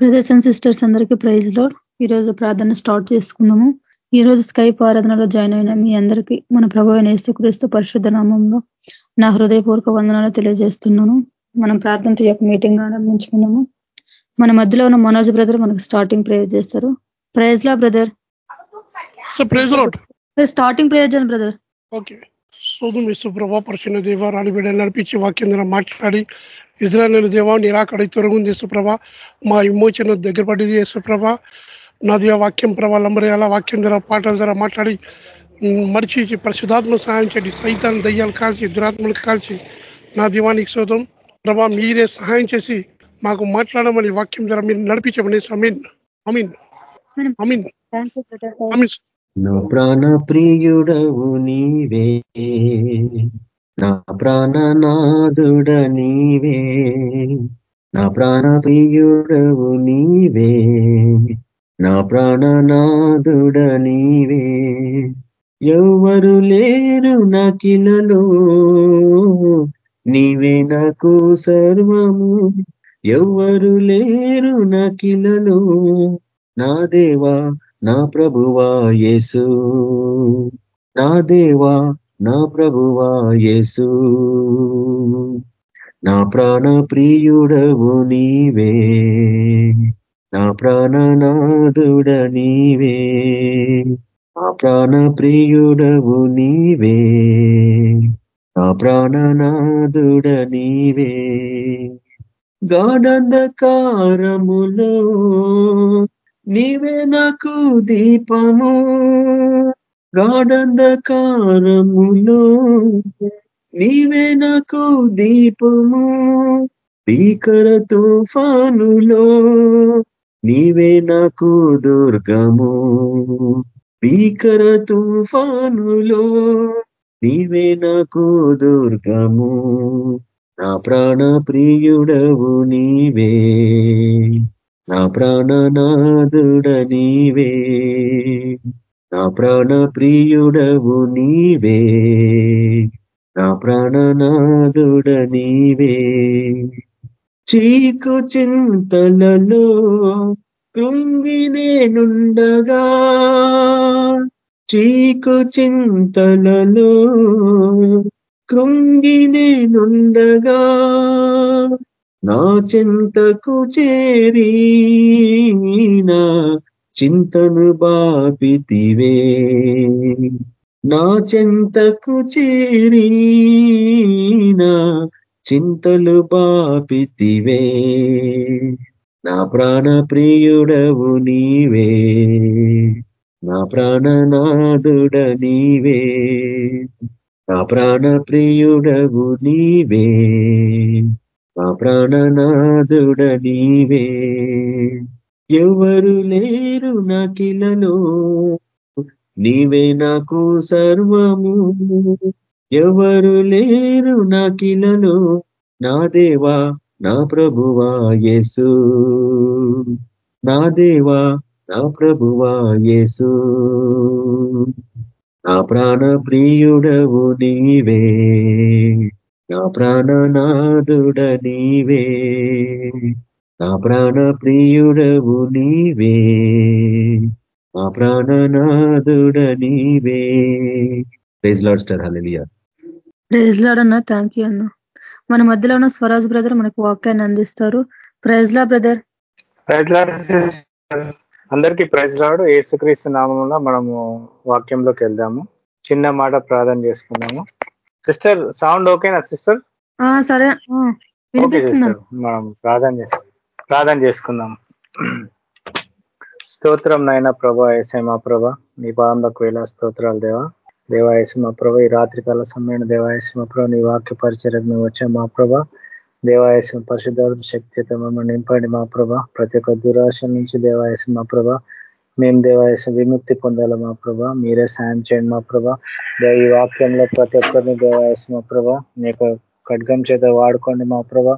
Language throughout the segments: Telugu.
బ్రదర్స్ అండ్ సిస్టర్స్ అందరికీ ప్రైజ్లో ఈరోజు ప్రార్థన స్టార్ట్ చేసుకుందాము. ఈ రోజు స్కైప్ ఆరాధనలో జాయిన్ అయిన మీ అందరికీ మన ప్రభు యేసుక్రీస్తు పరిశుద్ధ నామంలో నా హృదయపూర్వక వందనాలు తెలియజేస్తున్నాను. మనం ప్రార్థనతో యొక్క మీటింగ్ ఆరంభించుకున్నాము మన మధ్యలో ఉన్న మనోజ్ బ్రదర్ మనకు స్టార్టింగ్ ప్రేయర్ చేస్తారు. Praise lord brother starting prayer చేయండి బ్రదర్ ఓకే శోధం విశ్వప్రభ పరిచిన దేవ రాణి బిడ్డ నడిపించి వాక్యం మాట్లాడి ఇజ్రాయల్ దేవ నిరాకడి తొలగుంది యేసుప్రభ మా విమోచన దగ్గర పడింది యేసుప్రభ నాది వాక్యం ప్రభా లంబరేయాల వాక్యం ధర పాటల ధర మాట్లాడి మడిచి పరిశుధాత్మ సహాయం చేయండి. సైతాన్ని దయ్యాలు కాల్చి దురాత్మలకు కాల్చి నా దీవానికి శోధం. ప్రభా మీరే సహాయం చేసి మాకు మాట్లాడమని వాక్యం ధర మీరు నడిపించమని అమీన్ అమీన్ అమీన్ అమీన్ నా ప్రాణ ప్రియుడవు నీవే. నా ప్రాణనాథుడ నీవే. నా ప్రాణ ప్రియుడవు నీవే. నా ప్రాణనాథుడ నీవే. ఎవరు లేరు నకిలలో. నీవే నాకు సర్వము. ఎవరు లేరు నకిలలో. నా దేవా నా ప్రభువా యేసు. నా దేవా నా ప్రభువా యేసు. నా ప్రాణ ప్రియుడవు నీవే. నా ప్రాణనాథుడ నీవే నా ప్రాణ ప్రియుడవు నీవే. నా ప్రాణనాథుడ నీవే గాఢంధకారములో నీవే నాకు దీపము గాఢంధకారములో. నీవే నాకు దీపము భీకర తుఫానులో. నీవే నాకు దుర్గము భీకర తుఫానులో. నీవే నాకు దుర్గము నా ప్రాణ ప్రియుడవు నీవే. నా ప్రాణనాథుడ నీవే. నా ప్రాణ ప్రియుడవు నీవే. నా ప్రాణనాథుడ నీవే. చీకు చింతలలో కృంగి నేనుండగా చీకు చింతలలో కృంగి నేనుండగా. నా చింతకు చేరి నా చింతను బాపితివే. నా చింతకు చేరి నా చింతలు బాపితివే. నా ప్రాణ ప్రియుడవు నీవే. నా ప్రాణనాథుడ నీవే నా ప్రాణ ప్రియుడవు నీవే. నా ప్రాణనాథుడ నీవే ఎవరు లేరు నాకిలలో నీవే నాకు సర్వము. ఎవరు లేరు నాకిలలో నా దేవా నా ప్రభువా యేసు. నా దేవా నా ప్రభువా యేసు. నా ప్రాణ ప్రియుడవు నీవే. నా ప్రాణనాథుడ నీవే. నా ప్రాణ ప్రియుడవు నీవే. నా ప్రాణనాథుడ నీవే. ప్రైజ్ లాడ్ స్టార్ హలియా ప్రైజ్ లాడ్ అన్న థ్యాంక్ యూ అన్న. మన మధ్యలో ఉన్న స్వరాజ్ బ్రదర్ మనకు వాక్యాన్ని అందిస్తారు. Praise lord brother praise lord అందరికీ ప్రైజ్ లాడు ఏసుక్రీస్తు నామంలో మనము వాక్యంలోకి వెళ్దాము. చిన్న మాట ప్రార్థన చేసుకున్నాము సిస్టర్ సౌండ్ ఓకేనా సిస్టర్? సరే. మనం ప్రార్థన చేస్తాం ప్రార్థన చేసుకుందాం. స్తోత్రం నాయన ప్రభా ఏసై మా ప్రభ నీ పాదంలోకి వేళ స్తోత్రాలు దేవా. దేవాయసం మా ప్రభ ఈ రాత్రికాల సమయం దేవాయసం మా ప్రభ నీ వాక్య పరిచయం మేము వచ్చాం మా ప్రభ. దేవాయసం పరిశుద్ధ శక్తితో మమ్మల్ని నింపండి మా ప్రభ. ప్రతి ఒక్క దురాశ నుంచి దేవాయసం మా ప్రభ మేము దేవాయసం విముక్తి పొందాలి మా ప్రభ? మీరే సాయం చేయండి మా ప్రభ. ఈ వాక్యంలో ప్రతి ఒక్కరిని దేవాయసం మా ప్రభ. నీ ఖడ్గం చేత వాడుకోండి మా ప్రభ.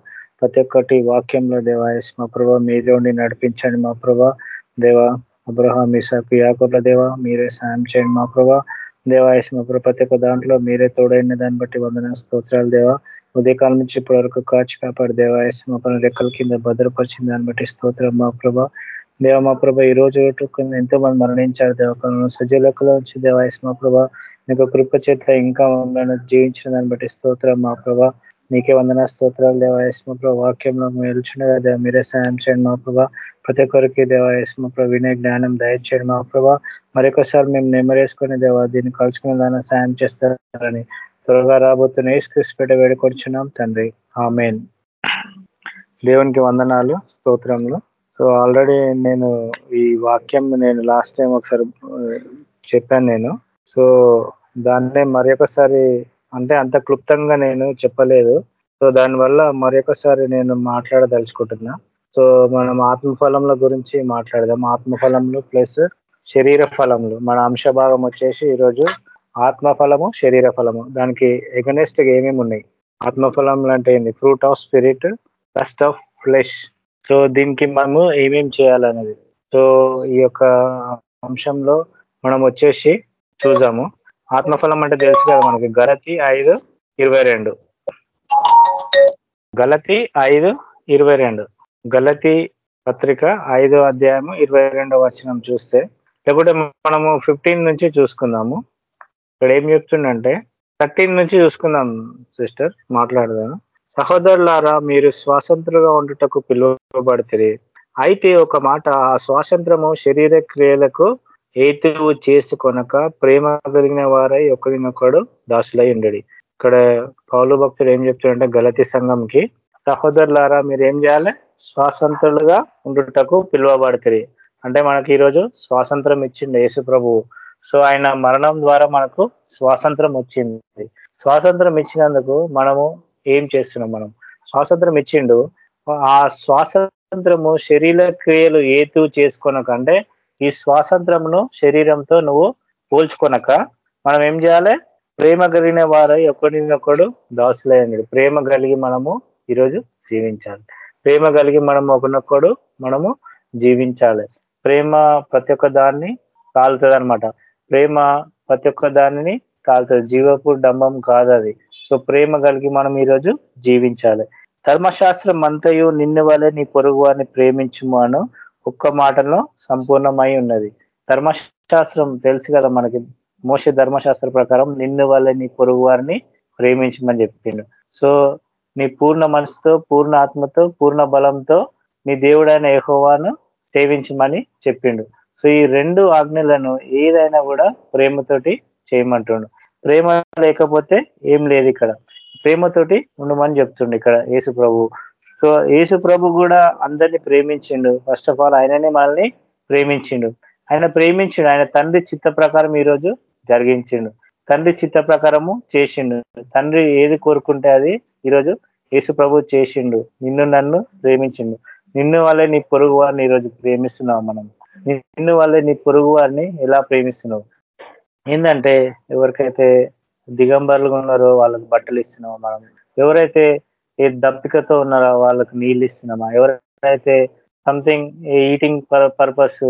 ప్రతి ఒక్కటి వాక్యంలో దేవాయస్ మా ప్రభ. మీరే ఉండి నడిపించండి మా ప్రభ. దేవ అబ్రహాం ఇసాకు యాకుల దేవ మీరే సాయం చేయండి మా ప్రభ. దేవాయస్ మా ప్రతి ఒక్క దాంట్లో మీరే తోడైన దాన్ని బట్టి వందన స్తోత్రాలు దేవ. ఉదయకాలం నుంచి ఇప్పటి వరకు కాచి కాపాడు దేవాయసం మా పని రెక్కల కింద భద్రపరిచింది దాన్ని బట్టి స్తోత్రం మా ప్రభ. దేవ మా ప్రభ ఈ రోజు ఎంతో మంది మరణించారు దేవ. సజీలకులో నుంచి దేవాయసం మా ప్రభ మీకు కృప చేత ఇంకా జీవించిన దాన్ని బట్టి స్తోత్రం మా ప్రభ. నీకే వందన స్తోత్రాలు దేవాయస్మ ప్రభా. వాక్యంలో మేల్చుండగా మీరే సాయం చేయండి మా ప్రభా. ప్రతి ఒక్కరికి దేవాయస్మ ప్రభ వినే జ్ఞానం దయచేయండి మా ప్రభ. మరొకసారి మేము నెమరేసుకొని దేవా దీన్ని కలుసుకునే దాన్ని సాయం చేస్తారని త్వరగా రాబోతున్న ఏసుకృష్ణపేట వేడుకొచ్చున్నాం తండ్రి. ఆమెన్. దేవునికి వందనాలు స్తోత్రంలో సో ఆల్రెడీ నేను ఈ వాక్యం నేను లాస్ట్ టైం ఒకసారి చెప్పాను నేను. సో దాన్నే మరొకసారి అంటే అంత క్లుప్తంగా నేను చెప్పలేదు. సో దానివల్ల మరొకసారి నేను మాట్లాడదలుచుకుంటున్నా. సో మనం ఆత్మఫలంల గురించి మాట్లాడదాం. ఆత్మఫలంలో ప్లస్ శరీర ఫలములు. మన అంశ భాగం వచ్చేసి ఈరోజు ఆత్మఫలము శరీర ఫలము. దానికి ఎగనెస్ట్గా ఏమేమి ఉన్నాయి? ఆత్మఫలం అంటే ఏంది? Fruit of spirit first of flesh so దీనికి మనము ఏమేం చేయాలనేది. సో ఈ యొక్క అంశంలో మనం వచ్చేసి చూద్దాము. ఆత్మఫలం అంటే తెలుసు కదా మనకి. గలతి ఐదు ఇరవై రెండు. గలతి ఐదు ఇరవై రెండు. గలతి పత్రిక ఐదో అధ్యాయము ఇరవై రెండో వచనం చూస్తే లేకుంటే మనము ఫిఫ్టీన్ నుంచి చూసుకుందాము. ఇక్కడ ఏం చెప్తుండంటే థర్టీన్ నుంచి చూసుకుందాం సిస్టర్. మాట్లాడదాను సహోదరులారా మీరు స్వాతంత్రంగా ఉండుటకు పిలువబడితే అయితే ఒక మాట ఆ స్వాతంత్రము శరీర క్రియలకు హేతువు చేసుకొనక ప్రేమ కలిగిన వారై ఒకరినొకడు దాసులై ఉండడి ఇక్కడ పౌలు భక్తులు ఏం చెప్తున్నారంటే గలతి సంఘంకి సహోదరులారా మీరు ఏం చేయాలి? స్వాతంత్రులుగా ఉండుటకు పిలువబడతారు. అంటే మనకి ఈరోజు స్వాతంత్రం ఇచ్చింది యేసు ప్రభువు. సో ఆయన మరణం ద్వారా మనకు స్వాతంత్రం వచ్చింది. స్వాతంత్రం ఇచ్చినందుకు మనము ఏం చేస్తున్నాం మనం? స్వాతంత్రం ఇచ్చిండు. ఆ స్వాతంత్రము శరీర క్రియలు ఏతు చేసుకొనకంటే ఈ స్వాతంత్రమును శరీరంతో నువ్వు పోల్చుకొనక మనం ఏం చేయాలి? ప్రేమ కలిగిన వారై ఒకడినొకడు దాసులయ్యాడు ప్రేమ కలిగి మనము ఈరోజు జీవించాలి. ప్రేమ కలిగి మనం ఒకనొకడు మనము జీవించాలి. ప్రేమ ప్రతి ఒక్క దాన్ని కాలుతుంది అనమాట ప్రేమ ప్రతి ఒక్క దానిని కాలుతుంది జీవపు డంబం కాదు అది. సో ప్రేమ కలిగి మనం ఈరోజు జీవించాలి. ధర్మశాస్త్రం అంతయు నిన్ను వలె నీ పొరుగు వారిని ప్రేమించుము అను ఒక్క మాటలో సంపూర్ణమై ఉన్నది. ధర్మశాస్త్రం తెలుసు కదా మనకి. మోస ధర్మశాస్త్ర ప్రకారం నిన్ను వల్ల నీ పొరుగు వారిని ప్రేమించమని చెప్పిండు. సో నీ పూర్ణ మనసుతో పూర్ణ ఆత్మతో పూర్ణ బలంతో నీ దేవుడైన యహోవాను సేవించమని చెప్పిండు. సో ఈ రెండు ఆజ్ఞలను ఏదైనా కూడా ప్రేమతోటి చేయమంటుండు. ప్రేమ లేకపోతే ఏం లేదు ఇక్కడ. ప్రేమతోటి ఉండమని చెప్తుండు ఇక్కడ యేసు ప్రభు సో యేసు ప్రభు కూడా అందరినీ ప్రేమించిండు. ఫస్ట్ ఆఫ్ ఆల్ ఆయననే మనల్ని ప్రేమించిండు. ఆయన ప్రేమించిండు. ఆయన తండ్రి చిత్త ప్రకారం ఈరోజు జరిగించిండు. తండ్రి చిత్త ప్రకారము చేసిండు. తండ్రి ఏది కోరుకుంటే అది ఈరోజు యేసు ప్రభు చేసిండు. నిన్ను నన్ను ప్రేమించిండు. నిన్ను వల్లే నీ పొరుగు వారిని ఈరోజు ప్రేమిస్తున్నావు మనం. నిన్ను వల్లే నీ పొరుగు వారిని ఎలా ప్రేమిస్తున్నావు? ఏంటంటే ఎవరికైతే దిగంబర్లుగా ఉన్నారో వాళ్ళకి బట్టలు ఇస్తున్నామో మనం? ఎవరైతే ఏ దప్పికతో ఉన్నారో వాళ్ళకి నీళ్ళు ఇస్తున్నామా? ఎవరైతే సంథింగ్ ఈటింగ్ పర్పస్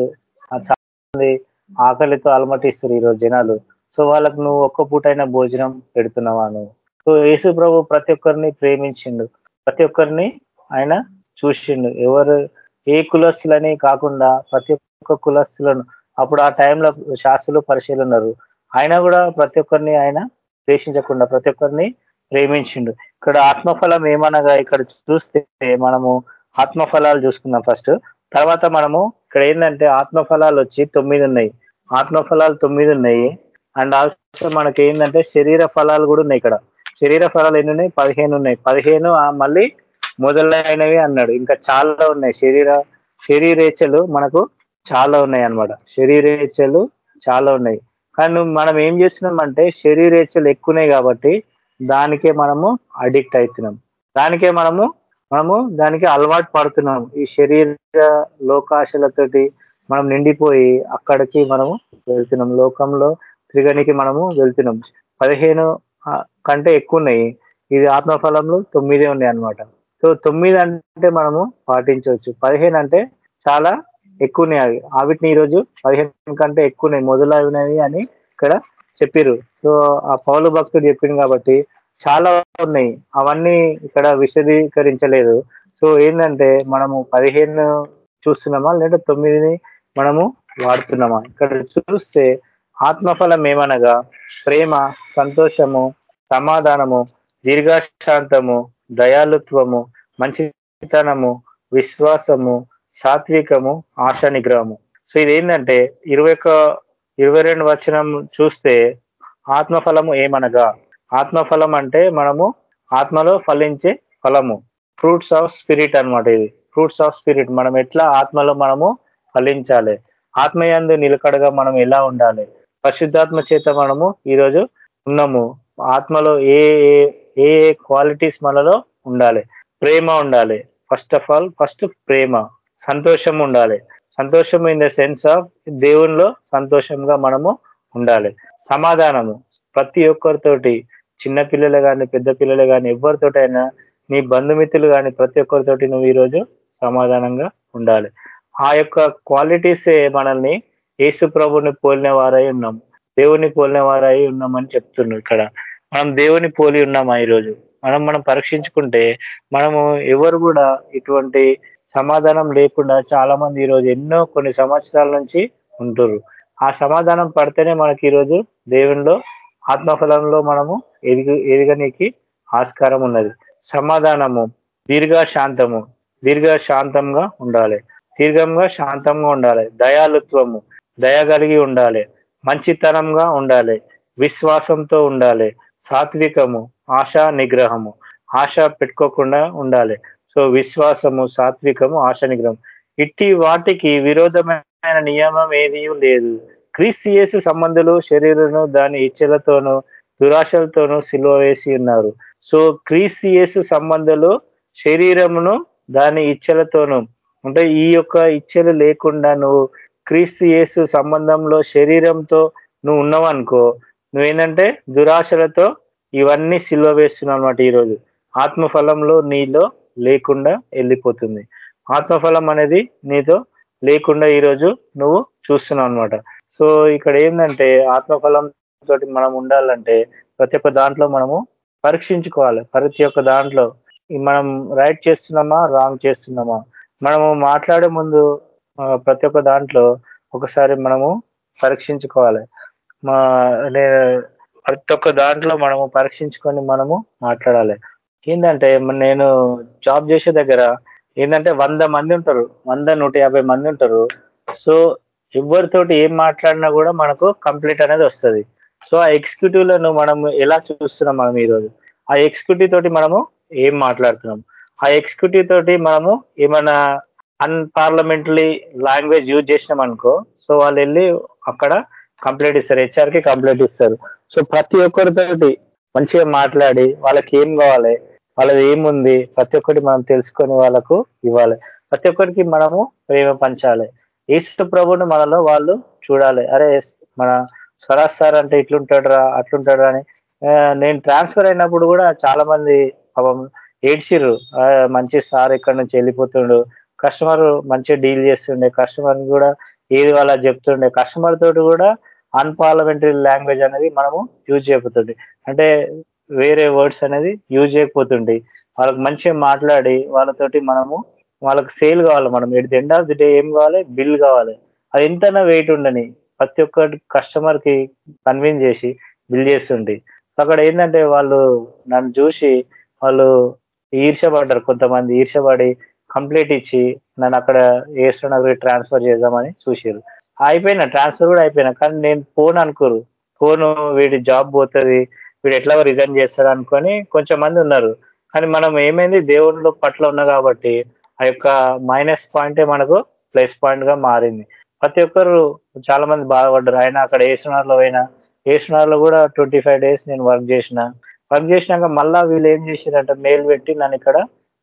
చాలా ఆకలితో అలమటిస్తారు ఈరోజు జనాలు. సో వాళ్ళకు నువ్వు ఒక్క పూటైన భోజనం పెడుతున్నావా నువ్వు? సో యేసు ప్రభు ప్రతి ఒక్కరిని ప్రేమించిండు. ప్రతి ఒక్కరిని ఆయన చూసిండు. ఎవరు ఏ కులస్తులని కాకుండా ప్రతి ఒక్క కులస్తులను అప్పుడు ఆ టైంలో శాస్త్రులు పరిశీలన ఉన్నారు. ఆయన కూడా ప్రతి ఒక్కరిని ఆయన ద్వేషించకుండా ప్రతి ఒక్కరిని ప్రేమించిండు. ఇక్కడ ఆత్మఫలం ఏమనగా ఇక్కడ చూస్తే మనము ఆత్మఫలాలు చూసుకుందాం ఫస్ట్. తర్వాత మనము ఇక్కడ ఏంటంటే ఆత్మఫలాలు వచ్చి తొమ్మిది ఉన్నాయి. ఆత్మఫలాలు తొమ్మిది ఉన్నాయి. అండ్ ఆల్సో మనకి ఏంటంటే శరీర ఫలాలు కూడా ఉన్నాయి ఇక్కడ. శరీర ఫలాలు ఎన్ని ఉన్నాయి? పదిహేను ఉన్నాయి. పదిహేను మళ్ళీ మొదలైనవి అన్నాడు. ఇంకా చాలా ఉన్నాయి. శరీర శరీరేచలు మనకు చాలా ఉన్నాయి అనమాట శరీరేచ్ఛలు చాలా ఉన్నాయి. కానీ మనం ఏం చేస్తున్నామంటే శరీరేచ్ఛలు ఎక్కువనే కాబట్టి దానికే మనము అడిక్ట్ అవుతున్నాం. దానికే మనము మనము దానికి అలవాటు పడుతున్నాం. ఈ శరీర లోకాశలతోటి మనం నిండిపోయి అక్కడికి మనము వెళ్తున్నాం. లోకంలో తిరగనికి మనము వెళ్తున్నాం. పదిహేను కంటే ఎక్కువ ఉన్నాయి ఇది ఆత్మఫలంలో తొమ్మిదే ఉన్నాయి అనమాట సో తొమ్మిది అంటే మనము పాటించవచ్చు. పదిహేను అంటే చాలా ఎక్కువనే అవి. వాటిని ఈరోజు పదిహేను కంటే ఎక్కువనే మొదలైనవి అని ఇక్కడ చెప్పారు సో ఆ పౌలు భక్తుడు చెప్పింది కాబట్టి చాలా ఉన్నాయి. అవన్నీ ఇక్కడ విశదీకరించలేదు. సో ఏంటంటే మనము పదిహేను చూస్తున్నామా లేదా తొమ్మిదిని మనము వాడుతున్నామా? ఇక్కడ చూస్తే ఆత్మఫలం ఏమనగా ప్రేమ సంతోషము సమాధానము దీర్ఘశాంతము దయాలుత్వము మంచితనము విశ్వాసము సాత్వికము ఆశ నిగ్రహము. సో ఇది ఏంటంటే ఇరవై ఒక ఇరవై రెండు వచనం చూస్తే ఆత్మఫలము ఏమనగా? ఆత్మఫలం అంటే మనము ఆత్మలో ఫలించే ఫలము. ఫ్రూట్స్ ఆఫ్ స్పిరిట్ అనమాట ఇది. Fruits of spirit. మనం ఎట్లా ఆత్మలో మనము ఫలించాలి? ఆత్మయందు నిలకడగా మనం ఎలా ఉండాలి? పరిశుద్ధాత్మ చేత మనము ఈరోజు ఉన్నాము. ఆత్మలో ఏ ఏ క్వాలిటీస్ మనలో ఉండాలి? ప్రేమ ఉండాలి. ఫస్ట్ ఆఫ్ ఆల్ ఫస్ట్ ప్రేమ. సంతోషం ఉండాలి సంతోషం ఇన్ ద సెన్స్ ఆఫ్ దేవునిలో సంతోషంగా మనము ఉండాలి. సమాధానము. ప్రతి ఒక్కరితోటి చిన్న పిల్లలు కానీ పెద్ద పిల్లలు కానీ ఎవరితోటైనా నీ బంధుమిత్రులు కానీ ప్రతి ఒక్కరితోటి నువ్వు ఈరోజు సమాధానంగా ఉండాలి. ఆ యొక్క క్వాలిటీసే మనల్ని యేసు ప్రభుని పోలిన వారై ఉన్నాం. దేవుని పోలిన వారై ఉన్నామని చెప్తున్నాం ఇక్కడ. మనం దేవుని పోలి ఉన్నామా ఈరోజు మనం మనం పరీక్షించుకుంటే మనము ఎవరు కూడా ఇటువంటి సమాధానం లేకుండా చాలా మంది ఈరోజు ఎన్నో కొన్ని సంవత్సరాల నుంచి ఉంటారు ఆ సమాధానం పడితేనే మనకి ఈరోజు దేవునిలో ఆత్మఫలంలో మనము ఎదిగి ఎదగనికి ఆస్కారం ఉన్నది. సమాధానము దీర్ఘ శాంతము దీర్ఘ శాంతంగా ఉండాలి. దీర్ఘంగా శాంతంగా ఉండాలి. దయాలుత్వము దయ కలిగి ఉండాలి. మంచితనంగా ఉండాలి. విశ్వాసంతో ఉండాలి. సాత్వికము ఆశా నిగ్రహము ఆశ పెట్టుకోకుండా ఉండాలి. సో విశ్వాసము సాత్వికము ఆశనిగ్రహం. ఇట్టి వాటికి విరోధమైన నియమం ఏదీ లేదు. క్రీస్తియేసు సంబంధులు శరీరను దాని ఇచ్చలతోనూ దురాశలతోనూ సిలువ వేసి ఉన్నారు. సో క్రీస్తియేసు సంబంధులు శరీరమును దాని ఇచ్చలతోనూ. అంటే ఈ యొక్క ఇచ్చలు లేకుండా నువ్వు క్రీస్తియేసు సంబంధంలో శరీరంతో నువ్వు ఉన్నావనుకో నువ్వేంటంటే దురాశలతో ఇవన్నీ సిల్వ వేస్తున్నావు అనమాట ఈరోజు. ఆత్మఫలంలో నీలో లేకుండా వెళ్ళిపోతుంది. ఆత్మఫలం అనేది నీతో లేకుండా ఈరోజు నువ్వు చూస్తున్నావు అనమాట సో ఇక్కడ ఏంటంటే ఆత్మఫలం తోటి మనం ఉండాలంటే ప్రతి ఒక్క దాంట్లో మనము పరీక్షించుకోవాలి. ప్రతి ఒక్క దాంట్లో మనం రైట్ చేస్తున్నామా రాంగ్ చేస్తున్నామా? మనము మాట్లాడే ముందు ప్రతి ఒక్క దాంట్లో ఒకసారి మనము పరీక్షించుకోవాలి. మా ప్రతి ఒక్క దాంట్లో మనము పరీక్షించుకొని మనము మాట్లాడాలి. ఏంటంటే నేను జాబ్ చేసే దగ్గర ఏంటంటే వంద మంది ఉంటారు. వంద నూట యాభై మంది ఉంటారు. సో ఎవరితోటి ఏం మాట్లాడినా కూడా మనకు కంప్లీట్ అనేది వస్తుంది. సో ఆ ఎగ్జిక్యూటివ్లను మనం ఎలా చూస్తున్నాం మనం ఈరోజు? ఆ ఎగ్జిక్యూటివ్ తోటి మనము ఏం మాట్లాడుతున్నాం? ఆ ఎగ్జిక్యూటివ్ తోటి మనము ఏమైనా అన్పార్లమెంటరీ లాంగ్వేజ్ యూజ్ చేసినాం అనుకో సో వాళ్ళు వెళ్ళి అక్కడ కంప్లైంట్ ఇస్తారు. హెచ్ఆర్కి కంప్లైంట్ ఇస్తారు. సో ప్రతి ఒక్కరితోటి మంచిగా మాట్లాడి వాళ్ళకి ఏం కావాలి వాళ్ళది ఏముంది? ప్రతి ఒక్కటి మనం తెలుసుకొని వాళ్ళకు ఇవ్వాలి. ప్రతి ఒక్కరికి మనము ప్రేమ పంచాలి. ఈశ్వర ప్రభుని మనలో వాళ్ళు చూడాలి. అరే మన స్వరాజ్ సార్ అంటే ఇట్లుంటాడురా అట్లుంటాడు అని. నేను ట్రాన్స్ఫర్ అయినప్పుడు కూడా చాలా మంది ఏడ్చిర్రు. మంచి సార్ ఇక్కడ నుంచి వెళ్ళిపోతుండు? కస్టమర్ మంచి డీల్ చేస్తుండే. కస్టమర్ కూడా ఏది వాళ్ళ చెప్తుండే? కస్టమర్ తోటి కూడా అన్పార్లమెంటరీ లాంగ్వేజ్ అనేది మనము యూజ్ చేయకపోతుండే అంటే వేరే వర్డ్స్ అనేది యూజ్ చేయకపోతుండే. వాళ్ళకి మంచిగా మాట్లాడి వాళ్ళతోటి మనము వాళ్ళకి సేల్ కావాలి మనం. At the end of the day ఏం కావాలి? బిల్ కావాలి. అది ఎంతైనా వెయిట్ ఉండని ప్రతి ఒక్కటి కస్టమర్కి కన్విన్స్ చేసి బిల్ చేస్తుండే. అక్కడ ఏంటంటే వాళ్ళు నన్ను చూసి వాళ్ళు ఈర్షపడ్డారు కొంతమంది. ఈర్షపడి కంప్లీట్ ఇచ్చి నన్ను అక్కడ ఏస్ట్రో ట్రాన్స్ఫర్ చేద్దామని చూసారు అయిపోయినా ట్రాన్స్ఫర్ కూడా అయిపోయినా. కానీ నేను ఫోన్ అనుకోరు. ఫోన్ వీడి జాబ్ పోతుంది. వీడు ఎట్లా రిజైన్ చేస్తాడు అనుకొని కొంచెం మంది ఉన్నారు. కానీ మనం ఏమైంది? దేవుళ్ళ పట్ల ఉన్నా కాబట్టి ఆ యొక్క మైనస్ పాయింటే మనకు ప్లస్ పాయింట్గా మారింది. ప్రతి ఒక్కరు చాలా మంది బాధపడ్డారు. ఆయన అక్కడ ఏసునార్లో పోయినా ఏసునార్లో కూడా ట్వంటీ ఫైవ్ డేస్ నేను వర్క్ చేసిన. వర్క్ చేసినాక మళ్ళా వీళ్ళు ఏం చేశారంటే మెయిల్ పెట్టి నన్ను ఇక్కడ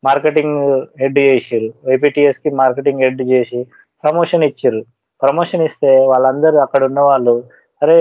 మార్కెటింగ్ హెడ్ చేసారు ఏపీటీఎస్కి మార్కెటింగ్ హెడ్ చేసి ప్రమోషన్ ఇచ్చారు ప్రమోషన్ ఇస్తే వాళ్ళందరూ అక్కడ ఉన్న వాళ్ళు అరే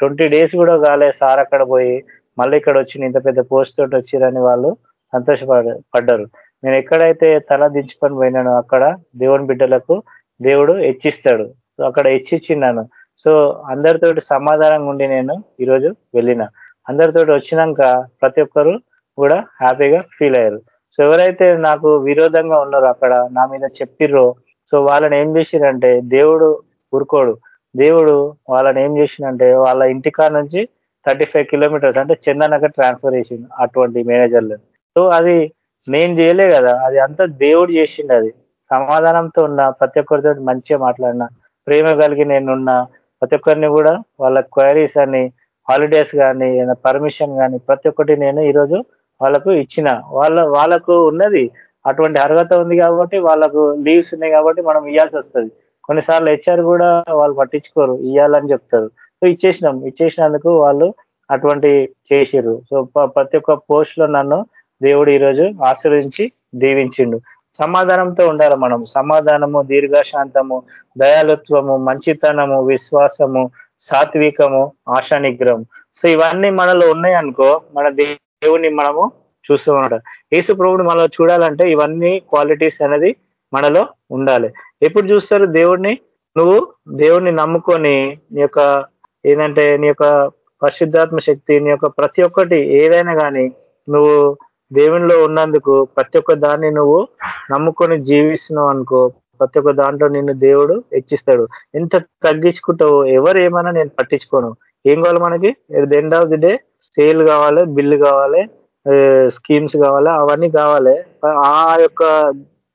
ట్వంటీ డేస్ కూడా కాలే సార్ అక్కడ పోయి మళ్ళీ ఇక్కడ వచ్చి ఇంత పెద్ద పోస్ట్ తోటి వచ్చిరని వాళ్ళు సంతోషపడ పడ్డారు. నేను ఎక్కడైతే తల దించుకొని పోయినానో అక్కడ దేవుని బిడ్డలకు దేవుడు హెచ్చిస్తాడు. అక్కడ హెచ్చిచ్చిన్నాను సో అందరితోటి సమాధానంగా ఉండి నేను ఈరోజు వెళ్ళిన. అందరితోటి వచ్చినాక ప్రతి ఒక్కరు కూడా హ్యాపీగా ఫీల్ అయ్యారు. సో ఎవరైతే నాకు విరోధంగా ఉన్నారో అక్కడ నా మీద చెప్పిర్రో సో వాళ్ళని ఏం చేసిరంటే దేవుడు ఊరుకోడు. దేవుడు వాళ్ళని ఏం చేసిందంటే వాళ్ళ ఇంటికాడ నుంచి థర్టీ ఫైవ్ కిలోమీటర్స్ అంటే చందనగర్ ట్రాన్స్ఫర్ చేసింది అటువంటి మేనేజర్లు సో అది నేను చేయలే కదా. అది అంతా దేవుడు చేసిండు అది. సమాధానంతో ఉన్న ప్రతి ఒక్కరితో మంచిగా మాట్లాడిన ప్రేమ కలిగి నేనున్న ప్రతి ఒక్కరిని కూడా వాళ్ళ క్వైరీస్ అని హాలిడేస్ కానీ పర్మిషన్ కానీ ప్రతి ఒక్కటి నేను ఈరోజు వాళ్ళకు ఇచ్చిన. వాళ్ళ వాళ్ళకు ఉన్నది అటువంటి అర్హత ఉంది కాబట్టి వాళ్ళకు లీవ్స్ ఉన్నాయి కాబట్టి మనం ఇవ్వాల్సి వస్తుంది. కొన్నిసార్లు హెచ్ఆర్ కూడా వాళ్ళు పట్టించుకోరు ఇవ్వాలని చెప్తారు. సో ఇచ్చేసినాం. ఇచ్చేసినందుకు వాళ్ళు అటువంటి చేసిర్రు. సో ప్రతి ఒక్క పోస్ట్లో నన్ను దేవుడు ఈరోజు ఆశీర్వదించి దీవించిండు. సమాధానంతో ఉండాలి మనం. సమాధానము దీర్ఘశాంతము దయాలుత్వము మంచితనము విశ్వాసము సాత్వికము ఆశానిగ్రహం. సో ఇవన్నీ మనలో ఉన్నాయనుకో మన దేవుని మనము చూస్తూ ఉంటాం యేసు ప్రభుడు మనలో చూడాలంటే ఇవన్నీ క్వాలిటీస్ అనేది మనలో ఉండాలి. ఎప్పుడు చూస్తారు దేవుడిని నువ్వు దేవుడిని నమ్ముకొని నీ యొక్క ఏంటంటే నీ యొక్క పరిశుద్ధాత్మ శక్తి నీ యొక్క ప్రతి ఒక్కటి ఏదైనా కానీ నువ్వు దేవునిలో ఉన్నందుకు ప్రతి ఒక్క దాన్ని నువ్వు నమ్ముకొని జీవిస్తున్నావు అనుకో ప్రతి ఒక్క దాంట్లో నిన్ను దేవుడు హెచ్చిస్తాడు. ఎంత తగ్గించుకుంటావు ఎవరు ఏమైనా నేను పట్టించుకోను. ఏం కావాలి మనకి? End of the day sale కావాలి బిల్లు కావాలి స్కీమ్స్ కావాలి అవన్నీ కావాలి. ఆ యొక్క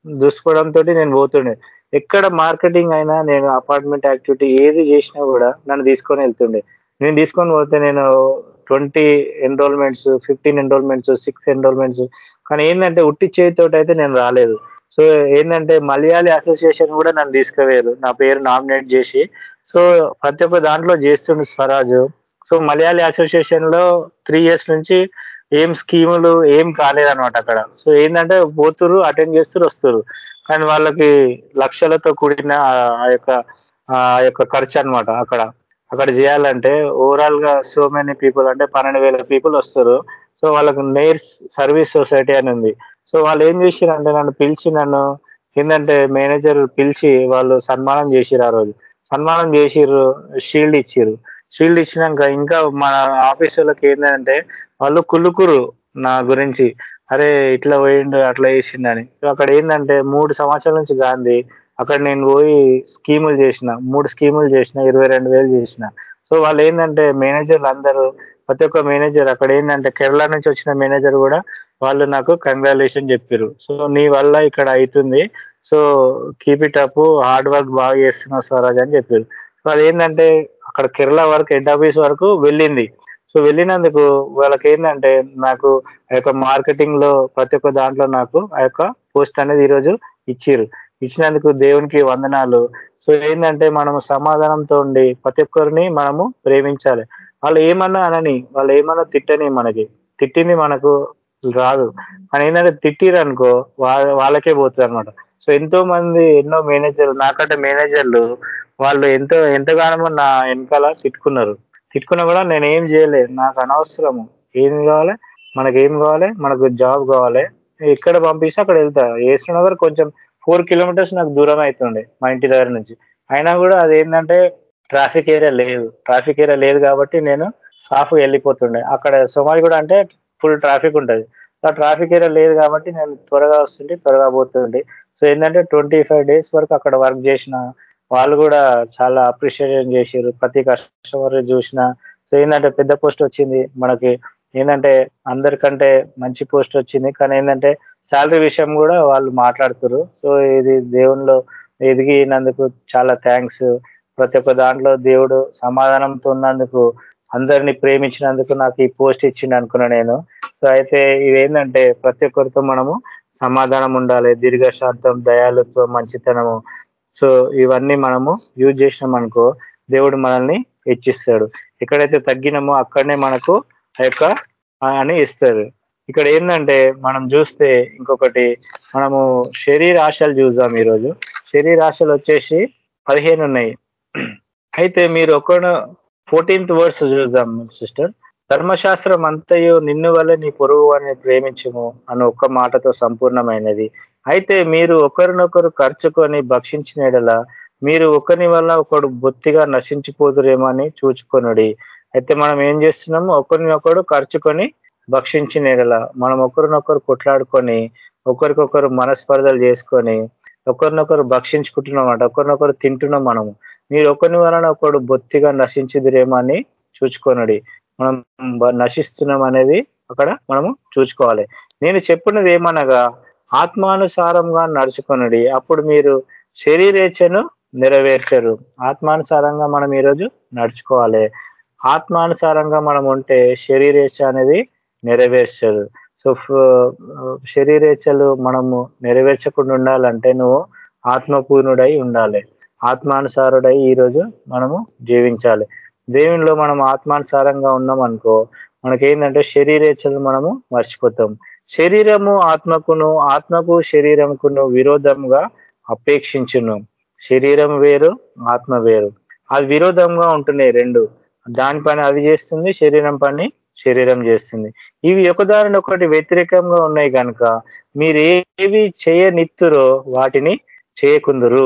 దుష్పడంతో నేను పోతుండే. ఎక్కడ మార్కెటింగ్ అయినా నేను అపార్ట్మెంట్ యాక్టివిటీ ఏది చేసినా కూడా నన్ను తీసుకొని వెళ్తుండే. నేను తీసుకొని పోతే నేను twenty enrolments fifteen enrolments six enrolments కానీ ఏంటంటే ఉట్టి చేతితోటి అయితే నేను రాలేదు. సో ఏంటంటే మలయాళీ అసోసియేషన్ కూడా నన్ను తీసుకువేరు నా పేరు నామినేట్ చేసి. సో ప్రతి ఒక్క దాంట్లో చేస్తుండే స్వరాజ్. సో మలయాళీ అసోసియేషన్లో త్రీ ఇయర్స్ నుంచి ఏం స్కీములు ఏం కాలేదనమాట అక్కడ. సో ఏంటంటే పోతురు అటెండ్ చేస్తారు వస్తారు. కానీ వాళ్ళకి లక్షలతో కూడిన ఆ యొక్క ఆ యొక్క ఖర్చు అనమాట అక్కడ. అక్కడ చేయాలంటే ఓవరాల్గా సో మెనీ పీపుల్ అంటే పన్నెండు వేల పీపుల్ వస్తారు. సో వాళ్ళకు నేర్స్ సర్వీస్ సొసైటీ అని ఉంది. సో వాళ్ళు ఏం చేసిరంటే నన్ను పిలిచి నన్ను ఏంటంటే మేనేజర్ పిలిచి వాళ్ళు సన్మానం చేసిరు ఆ రోజు. సన్మానం చేసిర్రు షీల్డ్ ఇచ్చిర్రు. షీల్డ్ ఇచ్చినాక ఇంకా మన ఆఫీస్ ఏంటంటే వాళ్ళు కులుకురు నా గురించి. అరే ఇట్లా పోయిండు అట్లా చేసిండని. సో అక్కడ ఏంటంటే మూడు సంవత్సరాల నుంచి గాంధీ అక్కడ నేను పోయి స్కీములు చేసిన మూడు స్కీములు చేసిన ఇరవై రెండు వేలు చేసిన. సో వాళ్ళు ఏంటంటే మేనేజర్లు అందరూ ప్రతి ఒక్క మేనేజర్ అక్కడ ఏంటంటే కేరళ నుంచి వచ్చిన మేనేజర్ కూడా వాళ్ళు నాకు కంగ్రాచులేషన్ చెప్పారు సో నీ వల్ల ఇక్కడ అవుతుంది so keep it up hard work బాగా చేస్తున్నావు స్వరాజ్ అని చెప్పారు సో అదేంటంటే అక్కడ కేరళ వరకు హెడ్ ఆఫీస్ వరకు వెళ్ళింది. సో వెళ్ళినందుకు వాళ్ళకి ఏంటంటే నాకు ఆ యొక్క మార్కెటింగ్లో ప్రతి ఒక్క దాంట్లో నాకు ఆ యొక్క పోస్ట్ అనేది ఈరోజు ఇచ్చిర్రు. ఇచ్చినందుకు దేవునికి వందనాలు. సో ఏంటంటే మనము సమాధానంతో ఉండి ప్రతి ఒక్కరిని మనము ప్రేమించాలి. వాళ్ళు ఏమన్నా అనని వాళ్ళు ఏమన్నా తిట్టని మనకి తిట్టింది మనకు రాదు. కానీ ఏంటంటే తిట్టిరు అనుకో వాళ్ళకే పోతుంది అనమాట సో ఎంతో మంది ఎన్నో మేనేజర్లు నాకంటే మేనేజర్లు వాళ్ళు ఎంతో ఎంతగానో నా వెనకాల తిట్టుకున్నారు. తిట్టుకున్నా కూడా నేను ఏం చేయలేదు. నాకు అనవసరము. ఏం కావాలి? మనకి ఏం కావాలి? మనకు జాబ్ కావాలి. ఎక్కడ పంపిస్తే అక్కడ వెళ్తా. ఏసు కొంచెం ఫోర్ కిలోమీటర్స్ నాకు దూరం అవుతుండే మా ఇంటి దగ్గర నుంచి. అయినా కూడా అదేంటంటే ట్రాఫిక్ ఏరియా లేదు. ట్రాఫిక్ ఏరియా లేదు కాబట్టి నేను సాఫ్గా వెళ్ళిపోతుండే. అక్కడ సోమాలి కూడా అంటే ఫుల్ ట్రాఫిక్ ఉంటుంది. ఆ ట్రాఫిక్ ఏరియా లేదు కాబట్టి నేను త్వరగా వస్తుంటే త్వరగా పోతుండే. సో ఏంటంటే ట్వంటీ ఫైవ్ డేస్ వరకు అక్కడ వర్క్ చేసిన వాళ్ళు కూడా చాలా అప్రిషియేషన్ చేసారు ప్రతి కస్టమర్ చూసిన. సో ఏంటంటే పెద్ద పోస్ట్ వచ్చింది మనకి. ఏంటంటే అందరికంటే మంచి పోస్ట్ వచ్చింది. కానీ ఏంటంటే శాలరీ విషయం కూడా వాళ్ళు మాట్లాడుతారు సో ఇది దేవునిలో ఎదిగినందుకు చాలా థ్యాంక్స్ ప్రతి ఒక్క దాంట్లో దేవుడు సమాధానంతో ఉన్నందుకు అందరినీ ప్రేమించినందుకు నాకు ఈ పోస్ట్ ఇచ్చింది అనుకున్నా నేను. సో అయితే ఇవేంటంటే ప్రతి ఒక్కరితో మనము సమాధానం ఉండాలి. దీర్ఘశాంతం దయాలుత్వం మంచితనము. సో ఇవన్నీ మనము యూజ్ చేసినాం అనుకో దేవుడు మనల్ని హెచ్చిస్తాడు. ఎక్కడైతే తగ్గినామో అక్కడనే మనకు ఆ యొక్క అని ఇస్తారు ఇక్కడ ఏంటంటే మనం చూస్తే ఇంకొకటి మనము శరీర ఆశలు చూద్దాం ఈరోజు. శరీర ఆశలు వచ్చేసి పదిహేను ఉన్నాయి. అయితే మీరు ఒక ఫోర్టీన్త్ వర్డ్స్ చూద్దాం సిస్టర్. ధర్మశాస్త్రం అంతయు నిన్ను వల్ల నీ పొరుగు అని ప్రేమించము అని ఒక్క మాటతో సంపూర్ణమైనది. అయితే మీరు ఒకరినొకరు ఖర్చుకొని భక్షించినడలా మీరు ఒకరి వల్ల ఒకడు బొత్తిగా నశించిపోదురేమో అని చూచుకొనుడి. అయితే మనం ఏం చేస్తున్నాము? ఒకరినొకరు ఖర్చుకొని భక్షించినడలా మనం ఒకరినొకరు కొట్లాడుకొని ఒకరికొకరు మనస్పర్ధలు చేసుకొని ఒకరినొకరు భక్షించుకుంటున్నాం అంట ఒకరినొకరు తింటున్నాం మనము. మీరు ఒకరిని వలన ఒకడు బొత్తిగా నశించుదురేమో అని చూచుకోనడి. మనం నశిస్తున్నాం అనేది అక్కడ మనము చూసుకోవాలి నేను చెప్పినది ఏమనగా ఆత్మానుసారంగా నడుచుకొనడి. అప్పుడు మీరు శరీరేచ్ఛను నెరవేర్చరు. ఆత్మానుసారంగా మనం ఈరోజు నడుచుకోవాలి. ఆత్మానుసారంగా మనం ఉంటే శరీరేచ్ఛ అనేది నెరవేర్చదు. సో శరీరేచ్ఛలు మనము నెరవేర్చకుండా ఉండాలంటే నువ్వు ఆత్మపూర్ణుడై ఉండాలి. ఆత్మానుసారుడై ఈరోజు మనము జీవించాలి. దేవునిలో మనం ఆత్మానుసారంగా ఉన్నాం అనుకో మనకేంటంటే శరీరేచ్ఛలు మనము మర్చిపోతాం. శరీరము ఆత్మకును ఆత్మకు శరీరంకును విరోధంగా అపేక్షించును. శరీరం వేరు ఆత్మ వేరు. అది విరోధంగా ఉంటున్నాయి రెండు. దాని పని అవి చేస్తుంది శరీరం పని శరీరం చేస్తుంది. ఇవి ఒకదారిని ఒకటి వ్యతిరేకంగా ఉన్నాయి కనుక మీరు ఏవి చేయనిత్తురో వాటిని చేయకుందరు.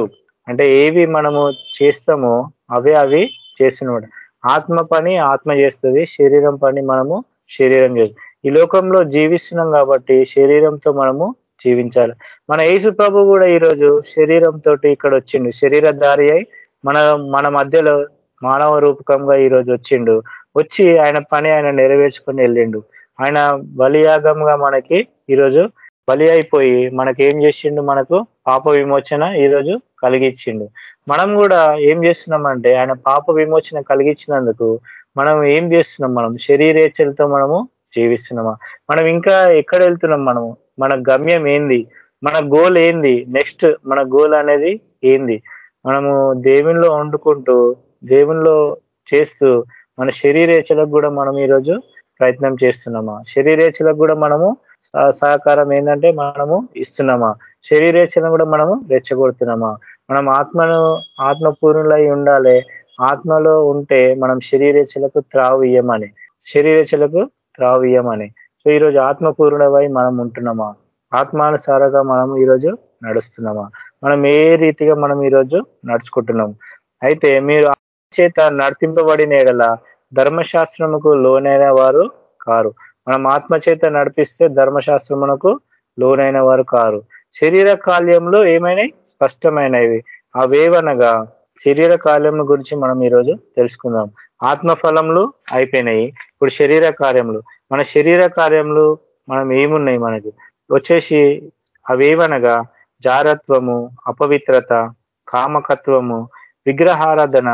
అంటే ఏవి మనము చేస్తామో అవే అవి చేస్తున్నాడు ఆత్మ పని ఆత్మ చేస్తుంది శరీరం పని మనము శరీరం చేస్తుంది. ఈ లోకంలో జీవిస్తున్నాం కాబట్టి శరీరంతో మనము జీవించాలి. మన యేసు ప్రభు కూడా ఈరోజు శరీరంతో ఇక్కడ వచ్చిండు. శరీరధారి అయి మన మన మధ్యలో మానవ రూపకంగా ఈరోజు వచ్చిండు. వచ్చి ఆయన పని ఆయన నెరవేర్చుకొని వెళ్ళిండు. ఆయన బలియాగంగా మనకి ఈరోజు బలి అయిపోయి మనకి ఏం చేసిండు? మనకు పాప విమోచన ఈరోజు కలిగించిండు మనం కూడా ఏం చేస్తున్నామంటే ఆయన పాప విమోచన కలిగించినందుకు మనం ఏం చేస్తున్నాం? మనం శరీరేచ్ఛలతో మనము జీవిస్తున్నామా? మనం ఇంకా ఎక్కడ వెళ్తున్నాం మనము మన గమ్యం ఏంది? మన గోల్ ఏంది? నెక్స్ట్ మన గోల్ అనేది ఏంది? మనము దేవునిలో వండుకుంటూ దేవునిలో చేస్తూ మన శరీరేచలకు కూడా మనం ఈరోజు ప్రయత్నం చేస్తున్నామా? శరీరేచలకు కూడా మనము సహకారం ఏంటంటే మనము ఇస్తున్నామా? శరీరేచ్ఛను కూడా మనము రెచ్చగొడుతున్నామా? మనం ఆత్మను ఆత్మపూర్ణులై ఉండాలి. ఆత్మలో ఉంటే మనం శరీరేచలకు త్రావు ఇయ్యమని. శరీరేచలకు త్రావీయమని. సో ఈరోజు ఆత్మపూర్ణమై మనం ఉంటున్నామా? ఆత్మానుసారంగా మనం ఈరోజు నడుస్తున్నామా? మనం ఏ రీతిగా మనం ఈరోజు నడుచుకుంటున్నాం? అయితే మీరు చేత నడిపింపబడిన ఎడల ధర్మశాస్త్రముకు లోనైన వారు కారు. మనం ఆత్మ చేత నడిపిస్తే ధర్మశాస్త్రమునకు లోనైన వారు కారు. శరీర కాల్యంలో ఏమైనా స్పష్టమైనవి. అవేవనగా శరీర కాల్యం గురించి మనం ఈరోజు తెలుసుకుందాం. ఆత్మ ఫలములు అయిపోయినాయి. ఇప్పుడు శరీర కార్యములు. మన శరీర కార్యములు మనం ఏమున్నాయి మనకి? వచ్చేసి అవేవనగా జారత్వము అపవిత్రత కామకత్వము విగ్రహారాధన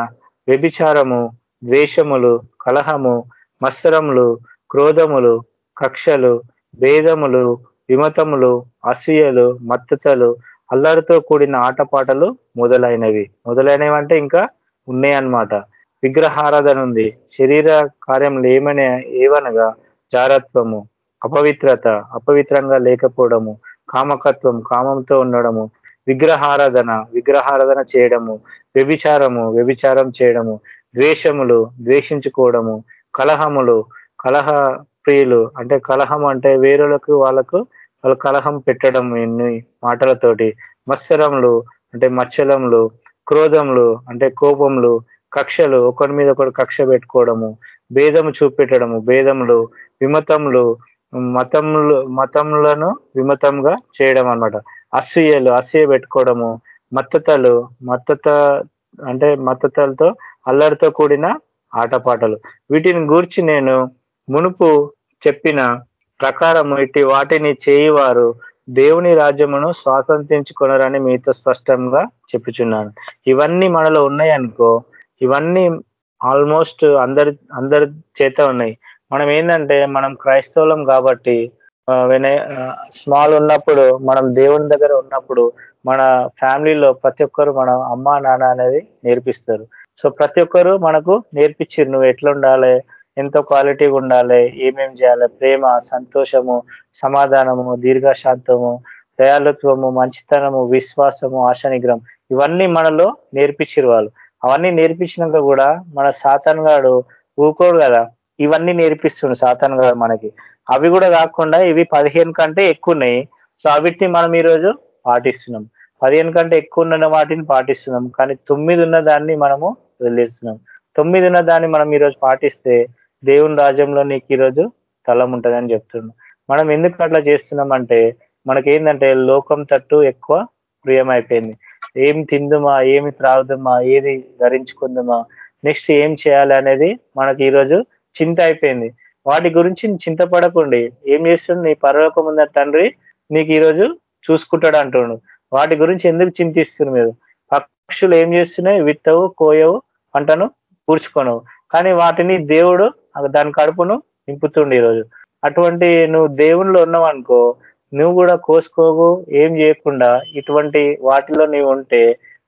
వ్యభిచారము ద్వేషములు కలహము మత్సరములు క్రోధములు కక్షలు భేదములు విమతములు అసూయలు మత్తతలు అల్లరితో కూడిన ఆటపాటలు మొదలైనవి. మొదలైనవి అంటే ఇంకా ఉన్నాయన్నమాట. విగ్రహారాధన ఉంది. శరీర కార్యములు ఏమనే ఏవనగా జారత్వము అపవిత్రత అపవిత్రంగా లేకపోవడము కామకత్వం కామంతో ఉండడము విగ్రహారాధన విగ్రహారాధన చేయడము వ్యభిచారము వ్యభిచారం చేయడము ద్వేషములు ద్వేషించుకోవడము కలహములు కలహ ప్రియులు అంటే కలహం అంటే వేరులకు వాళ్ళకు వాళ్ళు కలహం పెట్టడం ఎన్ని మాటలతోటి మత్సరములు అంటే మచ్చలములు క్రోధములు అంటే కోపములు కక్షలు ఒకరి మీద ఒకరు కక్ష పెట్టుకోవడము భేదము చూపెట్టడము భేదములు విమతములు మతములు మతములను విమతంగా చేయడం అనమాట అసూయలు అసూయ పెట్టుకోవడము మత్తతలు మత్తత అంటే మత్తతలతో అల్లరితో కూడిన ఆటపాటలు. వీటిని గూర్చి నేను మునుపు చెప్పిన ప్రకారము ఇట్టి వాటిని చేయివారు దేవుని రాజ్యమును స్వాతంత్రించుకొనరని మీతో స్పష్టంగా చెప్పుచున్నాను. ఇవన్నీ మనలో ఉన్నాయనుకో ఇవన్నీ ఆల్మోస్ట్ అందరి అందరి చేత ఉన్నాయి. మనం ఏంటంటే మనం క్రైస్తవులం కాబట్టి స్మాల్ ఉన్నప్పుడు మనం దేవుని దగ్గర ఉన్నప్పుడు మన ఫ్యామిలీలో ప్రతి ఒక్కరు మన అమ్మ నాన్న అనేది నేర్పిస్తారు. సో ప్రతి ఒక్కరు మనకు నేర్పించారు నువ్వు ఎట్లా ఉండాలి ఎంతో క్వాలిటీగా ఉండాలి? ఏమేం చేయాలి? ప్రేమ సంతోషము సమాధానము దీర్ఘశాంతము దయాలుత్వము మంచితనము విశ్వాసము ఆశానిగ్రహం ఇవన్నీ మనలో నేర్పించారు వాళ్ళు. అవన్నీ నేర్పించినాక కూడా మన సాతాన్ గాడు ఊకోడు కదా. ఇవన్నీ నేర్పిస్తుండు సాతాన్ గారు మనకి. అవి కూడా కాకుండా ఇవి పదిహేను కంటే ఎక్కువ ఉన్నాయి సో అవిటిని మనం ఈరోజు పాటిస్తున్నాం. పదిహేను కంటే ఎక్కువ ఉన్న వాటిని పాటిస్తున్నాం. కానీ తొమ్మిది ఉన్న దాన్ని మనము వదిలేస్తున్నాం. తొమ్మిది ఉన్న దాన్ని మనం ఈరోజు పాటిస్తే దేవుని రాజ్యంలో నీకు ఈరోజు స్థలం ఉంటుందని చెప్తున్నాం మనం ఎందుకు అట్లా చేస్తున్నామంటే మనకేంటంటే లోకం తట్టు ఎక్కువ ప్రియమైపోయింది. ఏం తిందుమా ఏమి త్రాగుదమా ఏది ధరించుకుందామా నెక్స్ట్ ఏం చేయాలి అనేది మనకి ఈరోజు చింత అయిపోయింది. వాటి గురించి చింతపడకండి. ఏం చేస్తుండు? నీ పరలోకం ఉన్న తండ్రి నీకు ఈరోజు చూసుకుంటాడు అంటుండు. వాటి గురించి ఎందుకు చింతిస్తున్నారు మీరు? పక్షులు ఏం చేస్తున్నాయి? విత్తవు కోయవు పంటను కూర్చుకోనవు కానీ వాటిని దేవుడు దాని కడుపును నింపుతుండు ఈరోజు. అటువంటి నువ్వు దేవునిలో ఉన్నావు అనుకో నువ్వు కూడా కోసుకోవు ఏం చేయకుండా ఇటువంటి వాటిలో నీవు ఉంటే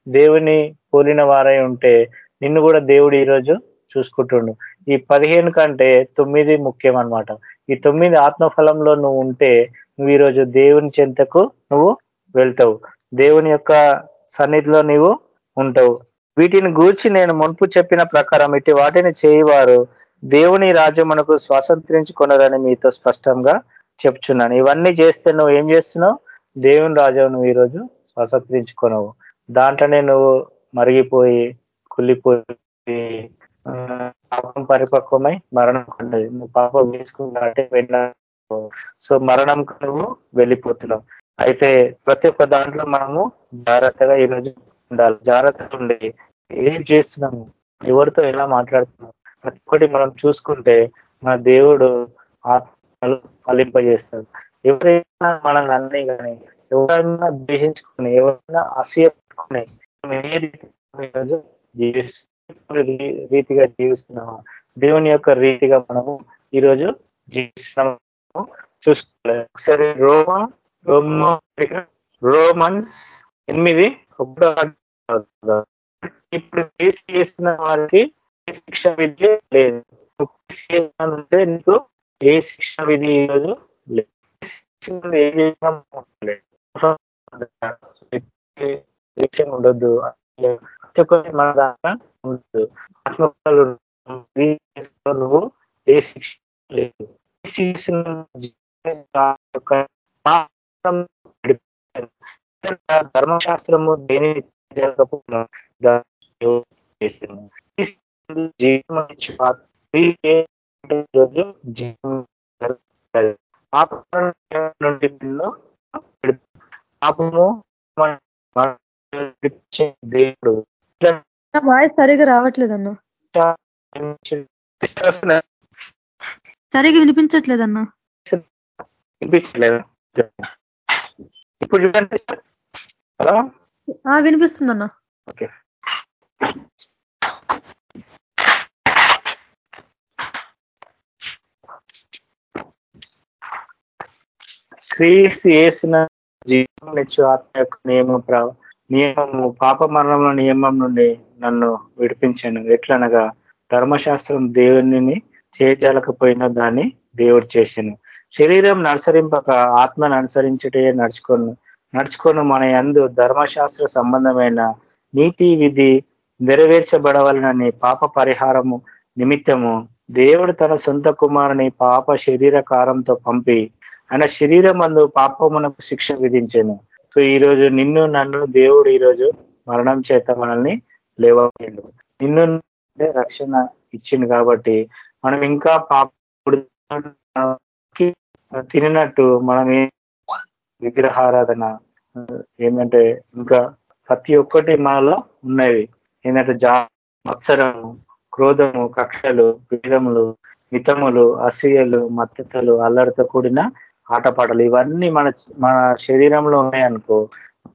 దేవుని పోలిన వారై ఉంటే నిన్ను కూడా దేవుడు ఈరోజు చూసుకుంటుండు. ఈ పదిహేను కంటే తొమ్మిది ముఖ్యం అనమాట ఈ తొమ్మిది ఆత్మఫలంలో నువ్వు ఉంటే నువ్వు ఈరోజు దేవుని చెంతకు నువ్వు వెళ్తావు. దేవుని యొక్క సన్నిధిలో నీవు ఉంటావు. వీటిని గూర్చి నేను మున్పు చెప్పిన ప్రకారం ఇటు వాటిని చేయవారు దేవుని రాజ్యం మనకు స్వాతంత్రించుకున్నారని మీతో స్పష్టంగా చెప్తున్నాను ఇవన్నీ చేస్తే నువ్వు ఏం చేస్తున్నావు? దేవుని రాజావు నువ్వు ఈరోజు స్వతంత్రించుకున్నావు దాంట్లోనే నువ్వు మరిగిపోయి కుళ్ళిపోయి పాపం పరిపక్వమై మరణం ఉండదు నువ్వు పాపం వేసుకున్నట్టే వెళ్ళా సో మరణం నువ్వు వెళ్ళిపోతున్నావు. అయితే ప్రతి ఒక్క దాంట్లో మనము జాగ్రత్తగా ఈరోజు ఉండాలి. జాగ్రత్తగా ఉండి ఏం చేస్తున్నాము? ఎవరితో ఎలా మాట్లాడుతున్నాం ప్రతి ఒక్కటి మనం చూసుకుంటే మన దేవుడు ఆత్మ ఫలింపజేస్తాడు ఎవరైనా మనల్ని అన్నీ కానీ ఎవరైనా ద్వేషించుకుని ఎవరైనా అసూయ పెట్టుకుని ఏ ఈరోజు రీతిగా జీవిస్తున్నాము? దేవుని యొక్క రీతిగా మనము ఈరోజు జీవిస్తున్నాము? చూసుకోలేదు ఒకసారి రోమా రోమా రోమన్స్ ఎనిమిది ఇప్పుడు చేస్తున్న వారికి శిక్ష విద్య లేదు అంటే నీకు ఏ శిక్ష విధి ఈరోజు లేదు ఉండొద్దు. మన దాకా ఉండదు ఆత్మలు నువ్వు ఏ శిక్ష లేదు. ధర్మశాస్త్రము దేని జరగకపోయినా జీవితం రోజు జీవం నుండి పాపము దేవుడు. వాయిస్ సరిగా రావట్లేదన్నా. సరిగా వినిపించట్లేదన్నా. వినిపించలేదు ఇప్పుడు చూడండి వినిపిస్తుందన్నా. ఓకే. క్రీస్తు వేసిన జీవం ఇచ్చు ఆత్మ యొక్క నియమం నియమము పాప మరణంలో నియమం నుండి నన్ను విడిపించాను ఎట్లనగా ధర్మశాస్త్రం దేవుని చేయజాలకపోయినా దాన్ని దేవుడు చేశాను శరీరం ననుసరింపక ఆత్మను అనుసరించటే నడుచుకోను నడుచుకొని మన యందు ధర్మశాస్త్ర సంబంధమైన నీతి విధి నెరవేర్చబడవలనని పాప పరిహారము నిమిత్తము దేవుడు తన సొంత కుమారుని పాప శరీరకారంతో పంపి ఆయన శరీరం అందు పాపమునకు శిక్ష విధించాను. సో ఈరోజు నిన్ను నన్ను దేవుడు ఈరోజు మరణం చేత మనల్ని లేవలేడు నిన్ను రక్షణ ఇచ్చింది కాబట్టి మనం ఇంకా పాపడు తినట్టు మనం విగ్రహారాధన ఏంటంటే ఇంకా ప్రతి ఒక్కటి మనలో ఉన్నవి. ఏంటంటే జా మత్సరము క్రోధము కక్షలు పీడములు మితములు అసూయలు మత్తతలు అల్లరితో కూడిన ఆటపాటలు ఇవన్నీ మన మన శరీరంలో ఉన్నాయనుకో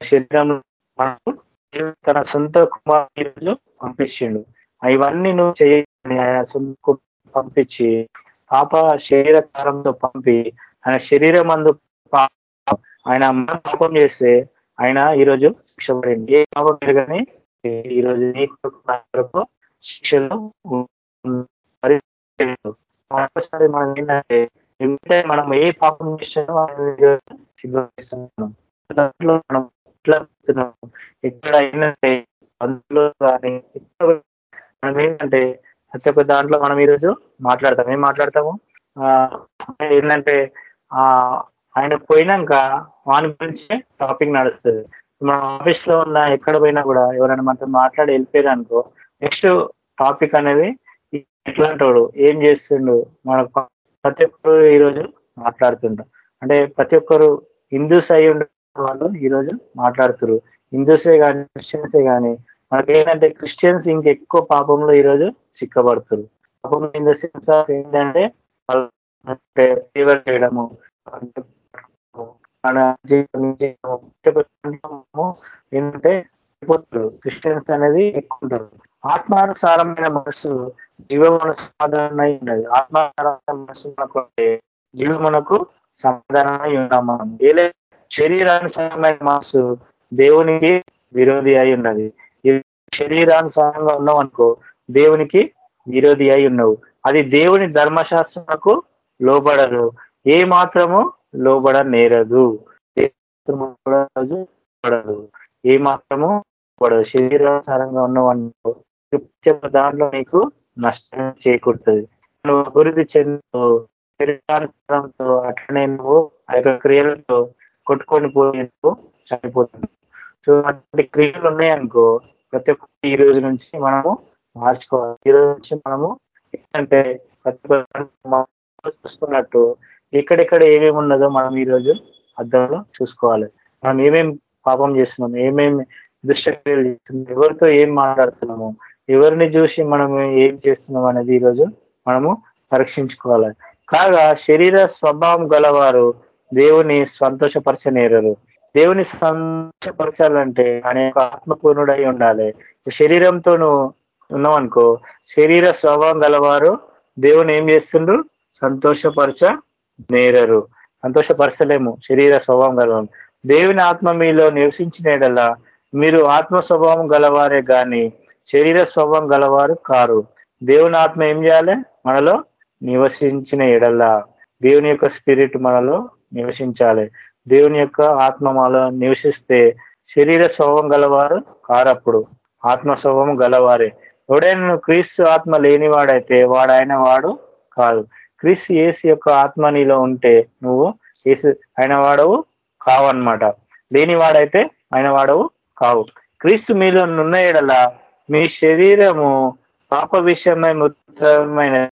శరీరంలో మనకు తన సొంత కుమారులు పంపించిండు. ఇవన్నీ నువ్వు చేయని ఆయన సొంత పంపించి పాప శరీర కాలంతో పంపి ఆయన శరీరం అందు ఆయన పాపం చేస్తే ఆయన ఈరోజు శిక్ష పడింది ఏ పాపం మీరు కానీ ఈరోజు నీ కొరకు శిక్షలు మనం ఏంటంటే ఎందుకంటే మనం ఏ పాపం చేసామో సిద్ధం దాంట్లో మనం ఎట్లా ఎక్కడ ఏంటంటే అందులో కానీ మనం ఏంటంటే ప్రతి ఒక్క దాంట్లో మనం ఈరోజు మాట్లాడతాం. ఏం మాట్లాడతాము? ఏంటంటే ఆ ఆయన పోయినాక వాని గురించి టాపిక్ నడుస్తుంది. మన ఆఫీస్లో ఉన్న ఎక్కడ పోయినా కూడా ఎవరైనా మనతో మాట్లాడి వెళ్ళిపోయారు అనుకో నెక్స్ట్ టాపిక్ అనేది ఎట్లాంటోడు ఏం చేస్తుండు? మన ప్రతి ఒక్కరు ఈరోజు మాట్లాడుతుంటారు అంటే ప్రతి ఒక్కరు హిందూస్ అయి ఉండే వాళ్ళు ఈరోజు మాట్లాడుతున్నారు హిందూసే కానీ క్రిస్టియన్సే కానీ మనకి ఏంటంటే క్రిస్టియన్స్ ఇంకెక్కువ పాపంలో ఈరోజు చిక్కబడుతున్నారు పాపం ఇన్ ద సెన్స్ ఆఫ్ ఏంటంటే ఫీవర్ చేయడము ఏంటంటే క్రిస్టియన్స్ అనేది ఎక్కువ ఉంటారు. ఆత్మానుసారమైన మనసు జీవమున సమాధానమై ఉన్నది. ఆత్మానుసారమైన మనసు మనకు జీవమునకు సమాధానమై ఉన్నాం మనం. ఏలే శరీరానుసారమైన మనసు దేవునికి విరోధి అయి ఉన్నది. శరీరానుసారంగా ఉన్నాం అనుకో దేవునికి విరోధి అయి ఉన్నావు. అది దేవుని ధర్మశాస్త్రకు లోబడదు. ఏ మాత్రము లోబడ నేరదు పడదు ఏ మాత్రము పడదు అనుకో ఉన్నవనుకో దాంట్లో నీకు నష్టం చేకూరుతుంది. నువ్వు అభివృద్ధి చెందుతూ అట్లనే నువ్వు ఆ యొక్క క్రియలతో కొట్టుకొని పోయి చనిపోతుంది సో అటువంటి క్రియలు ఉన్నాయనుకో ప్రతి ఒక్కటి ఈ రోజు నుంచి మనము మార్చుకోవాలి. ఈ రోజు నుంచి మనము ఏంటంటే ప్రతి చూసుకున్నట్టు ఎక్కడెక్కడ ఏమేమి ఉన్నదో మనం ఈ రోజు అర్థంలో చూసుకోవాలి. మనం ఏమేమి పాపం చేస్తున్నాము ఏమేమి దుష్టక్రియలు చేస్తున్నాం ఎవరితో ఏం మాట్లాడుతున్నాము ఎవరిని చూసి మనం ఏం చేస్తున్నాం అనేది ఈరోజు మనము పరీక్షించుకోవాలి. కాగా శరీర స్వభావం గలవారు దేవుని సంతోషపరచనేరరు. దేవుని సంతోషపరచాలంటే ఆయన యొక్క ఆత్మపూర్ణుడై ఉండాలి. శరీరంతోనూ ఉన్నాం అనుకో శరీర స్వభావం గలవారు దేవుని ఏం చేస్తుండ్రు? సంతోషపరచ నేరరు సంతోషపరచలేము. శరీర స్వభావం గలవారు. దేవుని ఆత్మ మీలో నివసించినడల్లా మీరు ఆత్మ స్వభావం గలవారే కానీ శరీర స్వభావం గలవారు కారు. దేవుని ఆత్మ ఏం చేయాలి? మనలో నివసించిన ఎడల్లా దేవుని యొక్క స్పిరిట్ మనలో నివసించాలి. దేవుని యొక్క ఆత్మ మనలో నివసిస్తే శరీర స్వభావం గలవారు కారప్పుడు. ఆత్మ స్వభావం గలవారే. ఎవడైనా క్రీస్తు ఆత్మ లేనివాడైతే వాడు ఆయన వాడు కాదు. క్రీస్తు ఏసు యొక్క ఆత్మ నీలో ఉంటే నువ్వు ఏసు ఆయన వాడవు కావన్నమాట. లేనివాడైతే ఆయన వాడవు కావు. క్రీస్తు మీలో నున్న ఎడల మీ శరీరము పాప విషయమై మృతమైన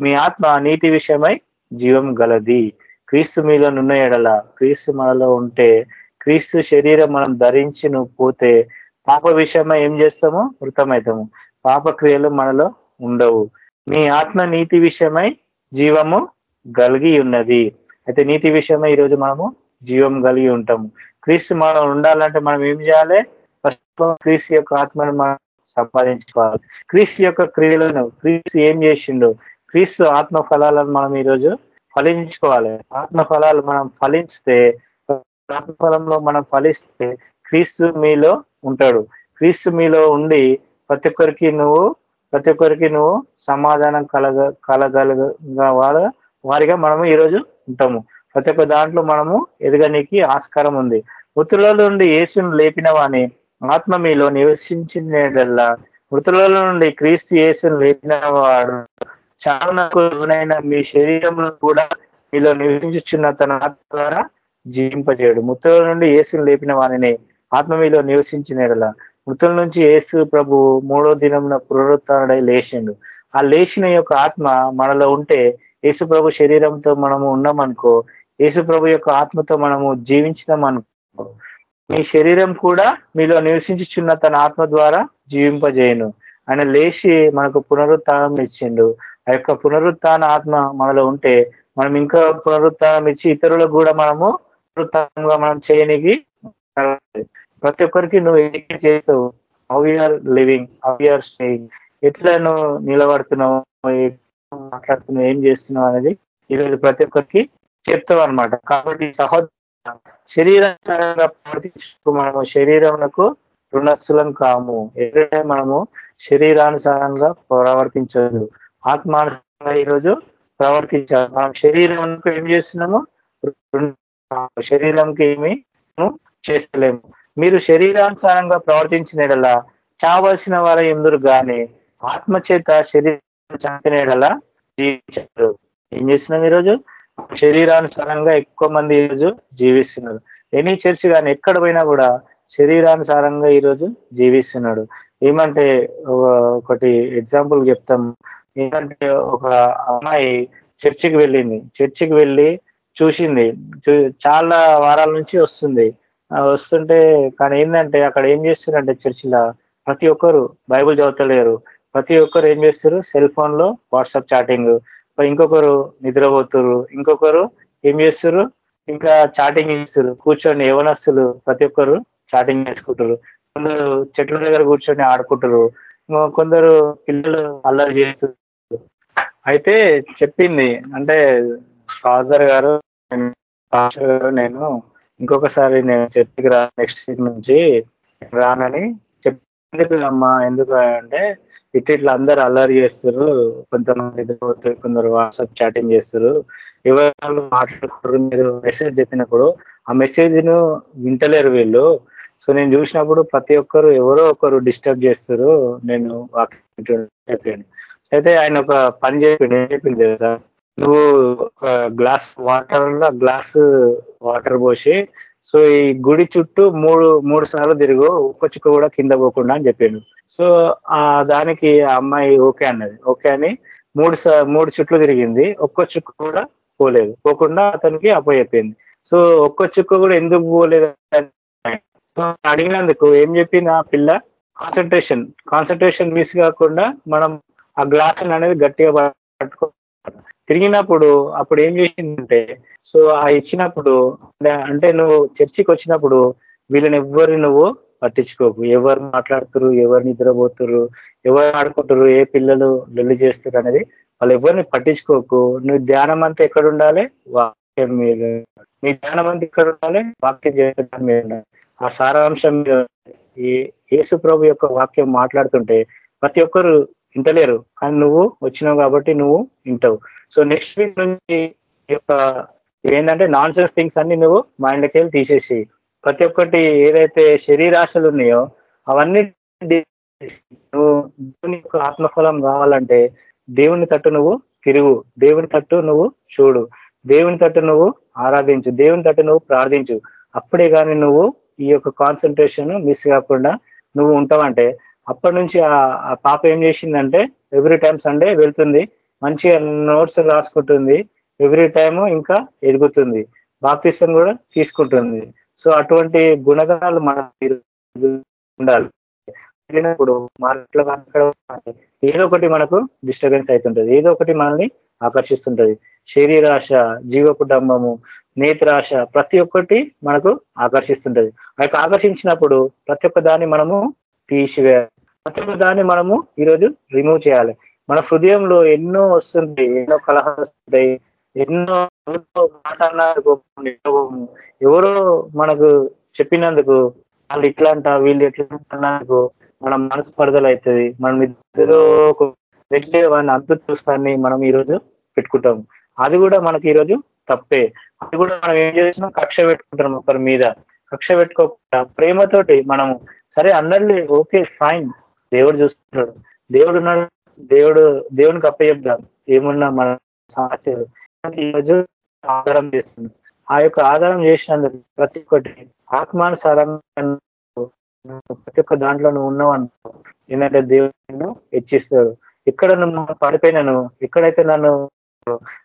మీ ఆత్మ నీతి విషయమై జీవం గలది. క్రీస్తు మీలో నున్న ఎడల క్రీస్తు మనలో ఉంటే క్రీస్తు శరీరం మనం ధరించి పోతే పాప విషయమై ఏం చేస్తాము? మృతమవుతాము. పాప క్రియలు మనలో ఉండవు. మీ ఆత్మ నీతి విషయమై జీవము కలిగి ఉన్నది. అయితే నీతి విషయమై ఈరోజు మనము జీవం కలిగి ఉంటాము. క్రీస్తు మనం ఉండాలంటే మనం ఏం చేయాలి? క్రీస్తు యొక్క ఆత్మను మనం సంపాదించుకోవాలి. క్రీస్తు యొక్క క్రియలను క్రీస్తు ఏం చేసిండు? క్రీస్తు ఆత్మ ఫలాలను మనం ఈరోజు ఫలించుకోవాలి. ఆత్మ ఫలాలు మనం ఫలిస్తే ఆత్మఫలంలో మనం ఫలిస్తే క్రీస్తు మీలో ఉంటాడు. క్రీస్తు మీలో ఉండి ప్రతి ఒక్కరికి నువ్వు ప్రతి ఒక్కరికి నువ్వు సమాధానం కలగ కలగలగా వారు వారిగా మనము ఈరోజు ఉంటాము. ప్రతి ఒక్క దాంట్లో మనము ఎదగనికి ఆస్కారం ఉంది. మృతుల నుండి యేసును లేపిన వాని ఆత్మ మీలో నివసించినలా మృతుల నుండి క్రీస్తు యేసును లేపినవాడు చాలా మీ శరీరంలో కూడా మీలో నివసించుచున్న తన ఆత్మ ద్వారా జీవింపజేయడు. మృతుల నుండి యేసును లేపిన వారిని ఆత్మ మీలో నివసించినలా మృతుల నుంచి యేసు ప్రభు మూడో దినంన పునరుత్డై లేచిండు. ఆ లేచిన యొక్క ఆత్మ మనలో ఉంటే యేసు ప్రభు శరీరంతో మనము ఉన్నామనుకో యేసు ప్రభు యొక్క ఆత్మతో మనము జీవించినాం అనుకో మీ శరీరం కూడా మీలో నివసించుచున్న తన ఆత్మ ద్వారా జీవింపజేయను. ఆయన లేచి మనకు పునరుత్నం ఇచ్చిండు. ఆ యొక్క పునరుత్న ఆత్మ మనలో ఉంటే మనం ఇంకా పునరుత్నం ఇచ్చి ఇతరులకు కూడా మనము పునరుత్నంగా మనం చేయనికి ప్రతి ఒక్కరికి నువ్వు ఎడ్యుకేట్ చేస్తావు how you are living how you are staying ఎట్లా నువ్వు నిలబడుతున్నావు? మాట్లాడుతున్నావు? ఏం చేస్తున్నావు? అనేది ఈరోజు ప్రతి ఒక్కరికి చెప్తావు అనమాట కాబట్టి సహోదరు శరీరంగా ప్రవర్తించు మనము శరీరమునకు రుణస్థులం కాము. ఎక్కడైతే మనము శరీరానుసారంగా ప్రవర్తించదు. ఆత్మానుసారంగా ఈరోజు ప్రవర్తించాలి. మనం శరీరంకు ఏం చేస్తున్నాము? శరీరంకి ఏమి చేస్తలేము. మీరు శరీరానుసారంగా ప్రవర్తించినడలా చావలసిన వారు ఎందురు కానీ ఆత్మచేత శరీరం చంపినడలా జీవించారు. ఏం చేస్తున్నాం ఈరోజు? శరీరానుసారంగా ఎక్కువ మంది ఈరోజు జీవిస్తున్నారు. ఎనీ చర్చ్ కానీ ఎక్కడ పోయినా కూడా శరీరానుసారంగా ఈరోజు జీవిస్తున్నాడు. ఏమంటే ఒకటి ఎగ్జాంపుల్ చెప్తాం. ఏంటంటే ఒక అమ్మాయి చర్చికి వెళ్ళింది. చర్చికి వెళ్ళి చూసింది. చాలా వారాల నుంచి వస్తుంది. వస్తుంటే కానీ ఏంటంటే అక్కడ ఏం చేస్తున్నారంటే చర్చిలో ప్రతి ఒక్కరు బైబుల్ చదువుతలేరు. ప్రతి ఒక్కరు ఏం చేస్తారు సెల్ ఫోన్లో వాట్సాప్ చాటింగ్. ఇంకొకరు నిద్రపోతురు ఇంకొకరు ఏం చేస్తారు ఇంకా చాటింగ్ చేస్తారు కూర్చొని యవనస్తులు ప్రతి ఒక్కరు చాటింగ్ చేసుకుంటారు కొందరు చెట్ల దగ్గర కూర్చొని ఆడుకుంటారు కొందరు పిల్లలు అల్లరి చేస్తారు అయితే చెప్పింది అంటే ఫాదర్ గారు ఫాదర్ గారు నేను ఇంకొకసారి నేను చర్చికి రా నెక్స్ట్ వీక్ నుంచి రానని చెప్పింది అమ్మా. ఎందుకు అంటే ఇట్లా అందరు అల్లరి చేస్తారు కొంతమంది కొందరు వాట్సాప్ చాటింగ్ చేస్తారు ఎవరు మాట్లాడుతారు మీరు మెసేజ్ చెప్పినప్పుడు ఆ మెసేజ్ను వింటలేరు వీళ్ళు. సో నేను చూసినప్పుడు ప్రతి ఒక్కరు ఎవరో ఒకరు డిస్టర్బ్ చేస్తారు నేను చెప్పాను అయితే ఆయన ఒక పని చెప్పిండు. ఏం చెప్పింది తెలుసా? నువ్వు ఒక గ్లాస్ వాటర్లో గ్లాస్ వాటర్ పోసి సో ఈ గుడి చుట్టూ మూడు మూడు సార్లు తిరుగు ఒక్క చుక్క కూడా కింద పోకుండా అని చెప్పాను సో ఆ దానికి ఆ అమ్మాయి ఓకే అన్నది. ఓకే అని మూడు మూడు చుట్లు తిరిగింది. ఒక్క చుక్క కూడా పోలేదు. పోకుండా అతనికి అపోయి చెప్పింది. సో ఒక్క చుక్క కూడా ఎందుకు పోలేదు సో అడిగినందుకు ఏం చెప్పింది ఆ పిల్ల? కాన్సన్ట్రేషన్ కాన్సన్ట్రేషన్ మిస్ కాకుండా మనం ఆ గ్లాస్ అనేది గట్టిగా పట్టుకో తిరిగినప్పుడు అప్పుడు ఏం చేసిందంటే సో ఆ ఇచ్చినప్పుడు అంటే నువ్వు చర్చికి వచ్చినప్పుడు వీళ్ళని ఎవ్వరు నువ్వు పట్టించుకోకు. ఎవరు మాట్లాడుతురు ఎవరు నిద్రపోతురు ఎవరు ఆడుకుంటారు ఏ పిల్లలు లొల్లి చేస్తారు అనేది వాళ్ళు ఎవరిని పట్టించుకోకు. నువ్వు ధ్యానం అంతా ఎక్కడ ఉండాలి? వాక్యం మీద నీ ధ్యానం అంతా ఎక్కడ ఉండాలి? వాక్యం చేయడం మీద ఆ సారాంశం మీద ఈ యేసు ప్రభు యొక్క వాక్యం మాట్లాడుతుంటే ప్రతి ఒక్కరు వింటలేరు కానీ నువ్వు వచ్చినావు కాబట్టి నువ్వు వింటావు. సో నెక్స్ట్ వీక్ నుంచి యొక్క ఏంటంటే నాన్ సెన్స్ థింగ్స్ అన్ని నువ్వు మైండ్కి వెళ్ళి తీసేసి ప్రతి ఒక్కటి ఏదైతే శరీరాశలు ఉన్నాయో అవన్నీ నువ్వు దేవుని యొక్క ఆత్మఫలం కావాలంటే దేవుని తట్టు నువ్వు తిరుగు. దేవుని తట్టు నువ్వు చూడు. దేవుని తట్టు నువ్వు ఆరాధించు. దేవుని తట్టు నువ్వు ప్రార్థించు. అప్పుడే కానీ నువ్వు ఈ యొక్క కాన్సన్ట్రేషన్ మిస్ కాకుండా నువ్వు ఉంటావంటే అప్పటి నుంచి ఆ పాప ఏం చేసిందంటే ఎవ్రీ టైం సండే వెళ్తుంది. మంచిగా నోట్స్ రాసుకుంటుంది. ఎవ్రీ టైము ఇంకా ఎదుగుతుంది. బాప్తిసం కూడా తీసుకుంటుంది. సో అటువంటి గుణగణాలు మన ఉండాలి. వెళ్ళినప్పుడు ఏదో ఒకటి మనకు డిస్టర్బెన్స్ అవుతుంటుంది. ఏదో ఒకటి మనల్ని ఆకర్షిస్తుంటది. శరీరాశ జీవ కుటుంబము నేత్రాశ ప్రతి ఒక్కటి మనకు ఆకర్షిస్తుంటది. ఆ యొక్క ఆకర్షించినప్పుడు ప్రతి ఒక్క దాన్ని మనము తీసివేయాలి ప్రతి ఒక్క దాన్ని మనము ఈరోజు రిమూవ్ చేయాలి. మన హృదయంలో ఎన్నో వస్తుంది ఎన్నో కలహాలు వస్తుంటాయి ఎన్నో మాట్లాడినందుకు ఎవరో మనకు చెప్పినందుకు వాళ్ళు ఇట్లా అంట వీళ్ళు ఎట్లా అన్నందుకు మన మనసు పడదలు అవుతుంది మనం ఇద్దరు వెళ్ళే వాడిని చూస్తాన్ని మనం ఈరోజు పెట్టుకుంటాం. అది కూడా మనకి ఈరోజు తప్పే. అది కూడా మనం ఏం చేస్తున్నాం? కక్ష పెట్టుకుంటాం ఒకరి మీద. కక్ష పెట్టుకోకుండా ప్రేమతోటి మనం సరే అందరినీ ఓకే ఫైన్. దేవుడు చూస్తున్నాడు. దేవుడు ఉన్నాడు దేవుడు దేవునికి అప్పచెప్దాం ఏమున్నా మన సమస్యలు ఈరోజు ఆధారం చేస్తుంది. ఆ యొక్క ఆధారం చేసినందుకు ప్రతి ఒక్కటి ఆత్మానుసారంగా ప్రతి ఒక్క దాంట్లో నువ్వు ఉన్నావు అనుకో ఏంటంటే దేవుడు హెచ్చిస్తాడు. ఇక్కడ నువ్వు పడిపోయినాను ఎక్కడైతే నన్ను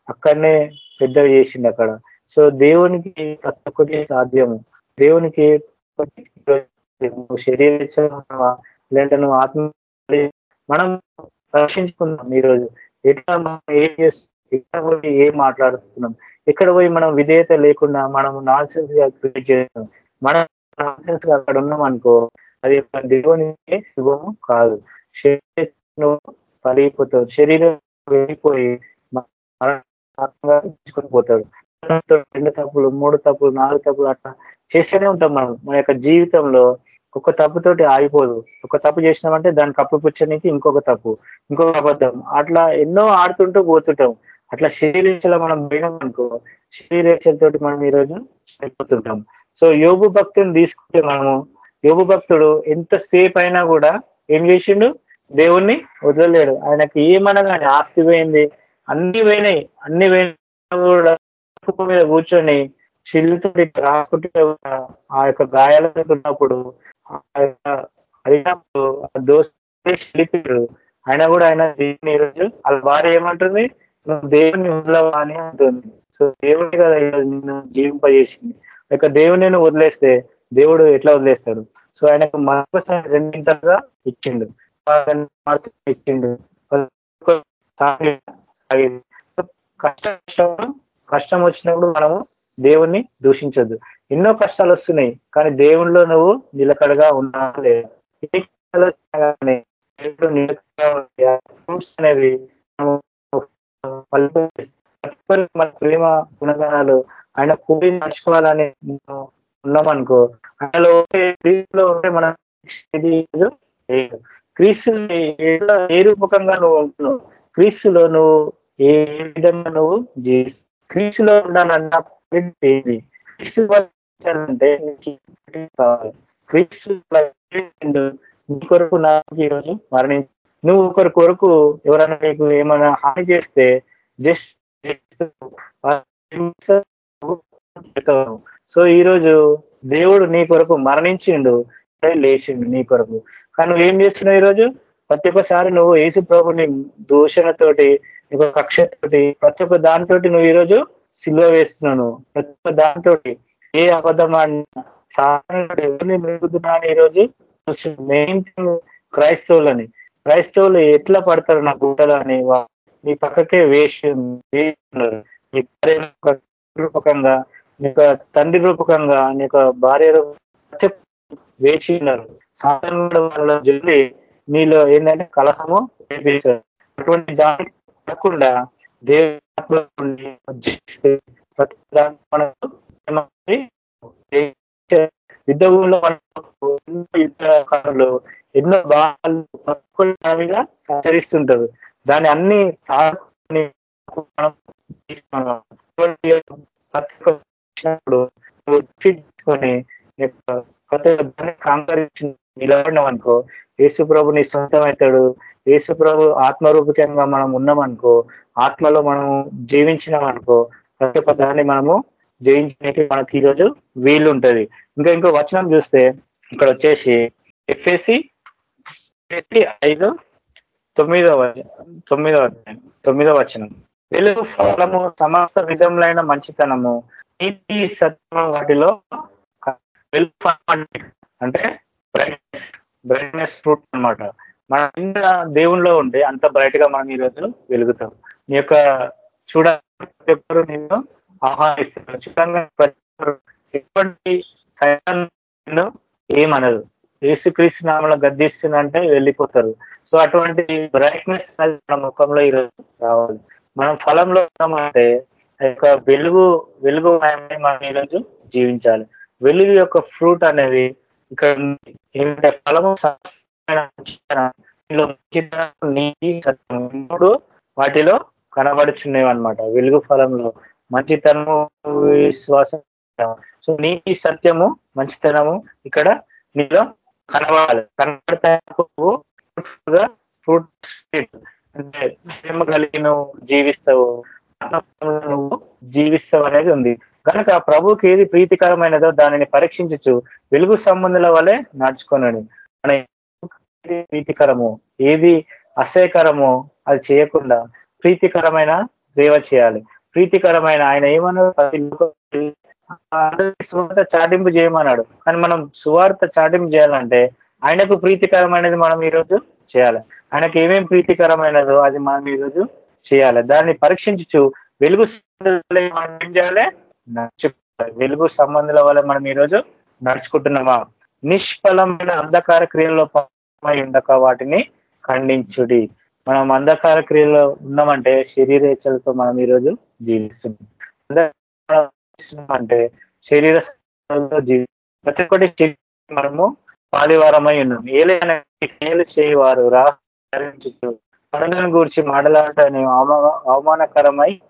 అక్కడనే పెద్దవి చేసిండు అక్కడ. సో దేవునికి ప్రతి ఒక్కటి సాధ్యము. దేవునికి శరీర లేదంటే నువ్వు ఆత్మ మనం రక్షించుకుందాం ఈరోజు. ఎట్లా మనం ఏం చేస్తున్నాం ఎక్కడ పోయి ఏం మాట్లాడుతున్నాం? ఎక్కడ పోయి మనం విధేయత లేకుండా మనం నాన్సెన్స్గా క్రియేట్ చేస్తున్నాం? మనం నాన్సెన్స్గా అక్కడ ఉన్నాం అనుకో అది దేవునికి శుభము కాదు. శరీరం పలిగిపోతాడు శరీరం వెళ్ళిపోయి తీసుకొని పోతాడు. రెండు తప్పులు మూడు తప్పులు నాలుగు తప్పులు అట్లా చేస్తూనే ఉంటాం మనం. మన యొక్క జీవితంలో ఒక తప్పుతోటి ఆగిపోదు. ఒక తప్పు చేసినామంటే దాని కప్పు పుచ్చడానికి ఇంకొక తప్పు ఇంకొక అబద్ధం. అట్లా ఎన్నో ఆడుతుంటూ పోతుంటాం. అట్లా శరీరేక్షలో మనం పోయినాం అనుకో శరీరేక్షలతోటి మనం ఈరోజు అయిపోతుంటాం సో యోగు భక్తుని తీసుకుంటే మనము యోగు భక్తుడు ఎంత సేఫ్ అయినా కూడా ఏం చేసిండు? దేవుణ్ణి వదలలేడు. ఆయనకి ఏమనగా ఆస్తి పోయింది. అన్ని పోయినాయి. అన్ని పోయినా కూడా మీద కూర్చొని చిల్లుతో రాసుకుంటే ఆ యొక్క గాయాలతో ఉన్నప్పుడు ఆ యొక్క అడిగినప్పుడు ఆయన కూడా ఆయన దేవుని ఈరోజు వాళ్ళ భార్య ఏమంటుంది? నువ్వు దేవుని వదలవా అని అంటుంది. సో దేవుడి కదా ఈరోజు నిన్ను జీవింపజేసింది. ఇక దేవుని నేను వదిలేస్తే దేవుడు ఎట్లా వదిలేస్తాడు? సో ఆయనకు మన కోసం రెండింతలుగా ఇచ్చిండు. ఇచ్చిండు. కష్టం కష్టం వచ్చినప్పుడు మనము దేవుణ్ణి దూషించొద్దు. ఎన్నో కష్టాలు వస్తున్నాయి కానీ దేవుణ్ణిలో నువ్వు నిలకడగా ఉన్నావు అనేవి మన ప్రేమ గుణగణాలు ఆయన కూడి నడుచుకోవాలని ఉన్నామనుకో ఆయనలో క్రీస్తులో ఉంటే మనం క్రీస్తు ఏ రూపకంగా నువ్వు ఉంటున్నావు? క్రీస్తులో నువ్వు ఏ విధంగా నువ్వు జీవిస్తు క్రీస్తులో ఉండాలన్న క్రీస్తు అంటే కావాలి. క్రీస్తు కొరకు నాకు ఈరోజు మరణించి. నువ్వు ఒకరి కొరకు ఎవరైనా నీకు ఏమైనా హాని చేస్తే జస్ట్ సో ఈరోజు దేవుడు నీ కొరకు మరణించిండు లేచిండు నీ కొరకు. కానీ నువ్వు ఏం చేస్తున్నావు ఈరోజు ప్రతి ఒక్కసారి నువ్వు ఏసు ప్రభుని దూషణతోటి ఒక కక్షతోటి ప్రతి ఒక్క దానితోటి నువ్వు ఈరోజు సిల్వ వేస్తున్నాను ప్రతి ఒక్క దానితోటి ఏ అబద్ధం ఎవరిని మెరుగుతున్నా అని ఈరోజు మెయిన్ క్రైస్తవులని. క్రైస్తవులు ఎట్లా పడతారు నా గుట్టలు అని మీ పక్కకే వేసి రూపకంగా నీ యొక్క తండ్రి రూపకంగా నీ యొక్క భార్య వేసి ఉన్నారు. సాధారణ వాళ్ళ జల్లి నీలో ఏంటంటే కలహము వేపించారు అటువంటి దాని కాకుండా దేవుడి ప్రతి దాని యుద్ధ భూమిలో యుద్ధకారులు ఎన్నో భాగాలు సంచరిస్తుంటారు దాని అన్ని తీసుకొని కాంకరించి నిలబడినాం అనుకో యేసు ప్రభు నీ సొంతం అవుతాడు యేసు ప్రభు ఆత్మరూపకంగా మనం ఉన్నామనుకో ఆత్మలో మనం జీవించినాం అనుకో ప్రతి ఒక్క దాన్ని మనము జయించడానికి మనకి ఈరోజు వీలు ఉంటుంది ఇంకా ఇంకో వచనం చూస్తే ఇక్కడ వచ్చేసి ఎఫ్ఎసి ఐదు తొమ్మిదవ తొమ్మిదవ తొమ్మిదవ వచనం. వెలుగు ఫలము సమస్త విధములైన మంచితనము. నీతి సత్యం వాటిలో వెలుగు అంటే బ్రైట్నెస్ బ్రైట్నెస్ ఫ్రూట్ అనమాట మన ఇంత దేవుణ్ణిలో ఉంటే అంత బ్రైట్గా మనం ఈరోజు వెలుగుతాం. నీ యొక్క చూడ నేను ఆహ్వానిస్తాను చూడంగా ఎటువంటి ఏమనదు ఏసుక్రీస్తు నామలో గద్దిస్తుందంటే వెళ్ళిపోతారు. సో అటువంటి బ్రైట్నెస్ మన ముఖంలో ఈరోజు రావాలి. మనం ఫలంలో ఉన్నామంటే యొక్క వెలుగు వెలుగు మనం ఈరోజు జీవించాలి. వెలుగు యొక్క ఫ్రూట్ అనేది ఇక్కడ ఏంటంటే ఫలము నీతి సత్యం మూడు వాటిలో కనబడుచున్నవి అనమాట వెలుగు ఫలంలో. మంచితనము విశ్వాసం. సో నీ సత్యము మంచితనము ఇక్కడ నీలో కనబడాలి. కనబడతావు ఫ్రూట్ అంటే ప్రేమ కలిగి నువ్వు జీవిస్తావు నువ్వు జీవిస్తావు అనేది ఉంది. కనుక ప్రభుకి ఏది ప్రీతికరమైనదో దానిని పరీక్షించచ్చు వెలుగు సంబంధుల వలె నడుచుకున్నాడు మన ప్రీతికరము ఏది అసహ్యకరమో అది చేయకుండా ప్రీతికరమైన సేవ చేయాలి. ప్రీతికరమైన ఆయన ఏమన్నాడు? సువార్త చాటింపు చేయమన్నాడు. కానీ మనం సువార్త చాటింపు చేయాలంటే ఆయనకు ప్రీతికరమైనది మనం ఈరోజు చేయాలి. ఆయనకు ఏమేం ప్రీతికరమైనదో అది మనం ఈరోజు చేయాలి. దాన్ని పరీక్షించు వెలుగు మనం ఏం చేయాలి? వెలుగు సంబంధుల వల్ల మనం ఈరోజు నడుచుకుంటున్నామా? నిష్ఫలమైన అంధకార క్రియల్లో ఉండక వాటిని ఖండించుడి. మనం అంధకార క్రియలో ఉన్నామంటే శరీరేచ్ఛలతో మనం ఈరోజు జీవిస్తున్నాం అంటే శరీర జీవి ప్రతి ఒక్కటి మనము పాలివారమై ఉన్నాం ఏలైనా చేయవారు రాచు పనులను గురించి మాట్లాడటం అవమానకరమై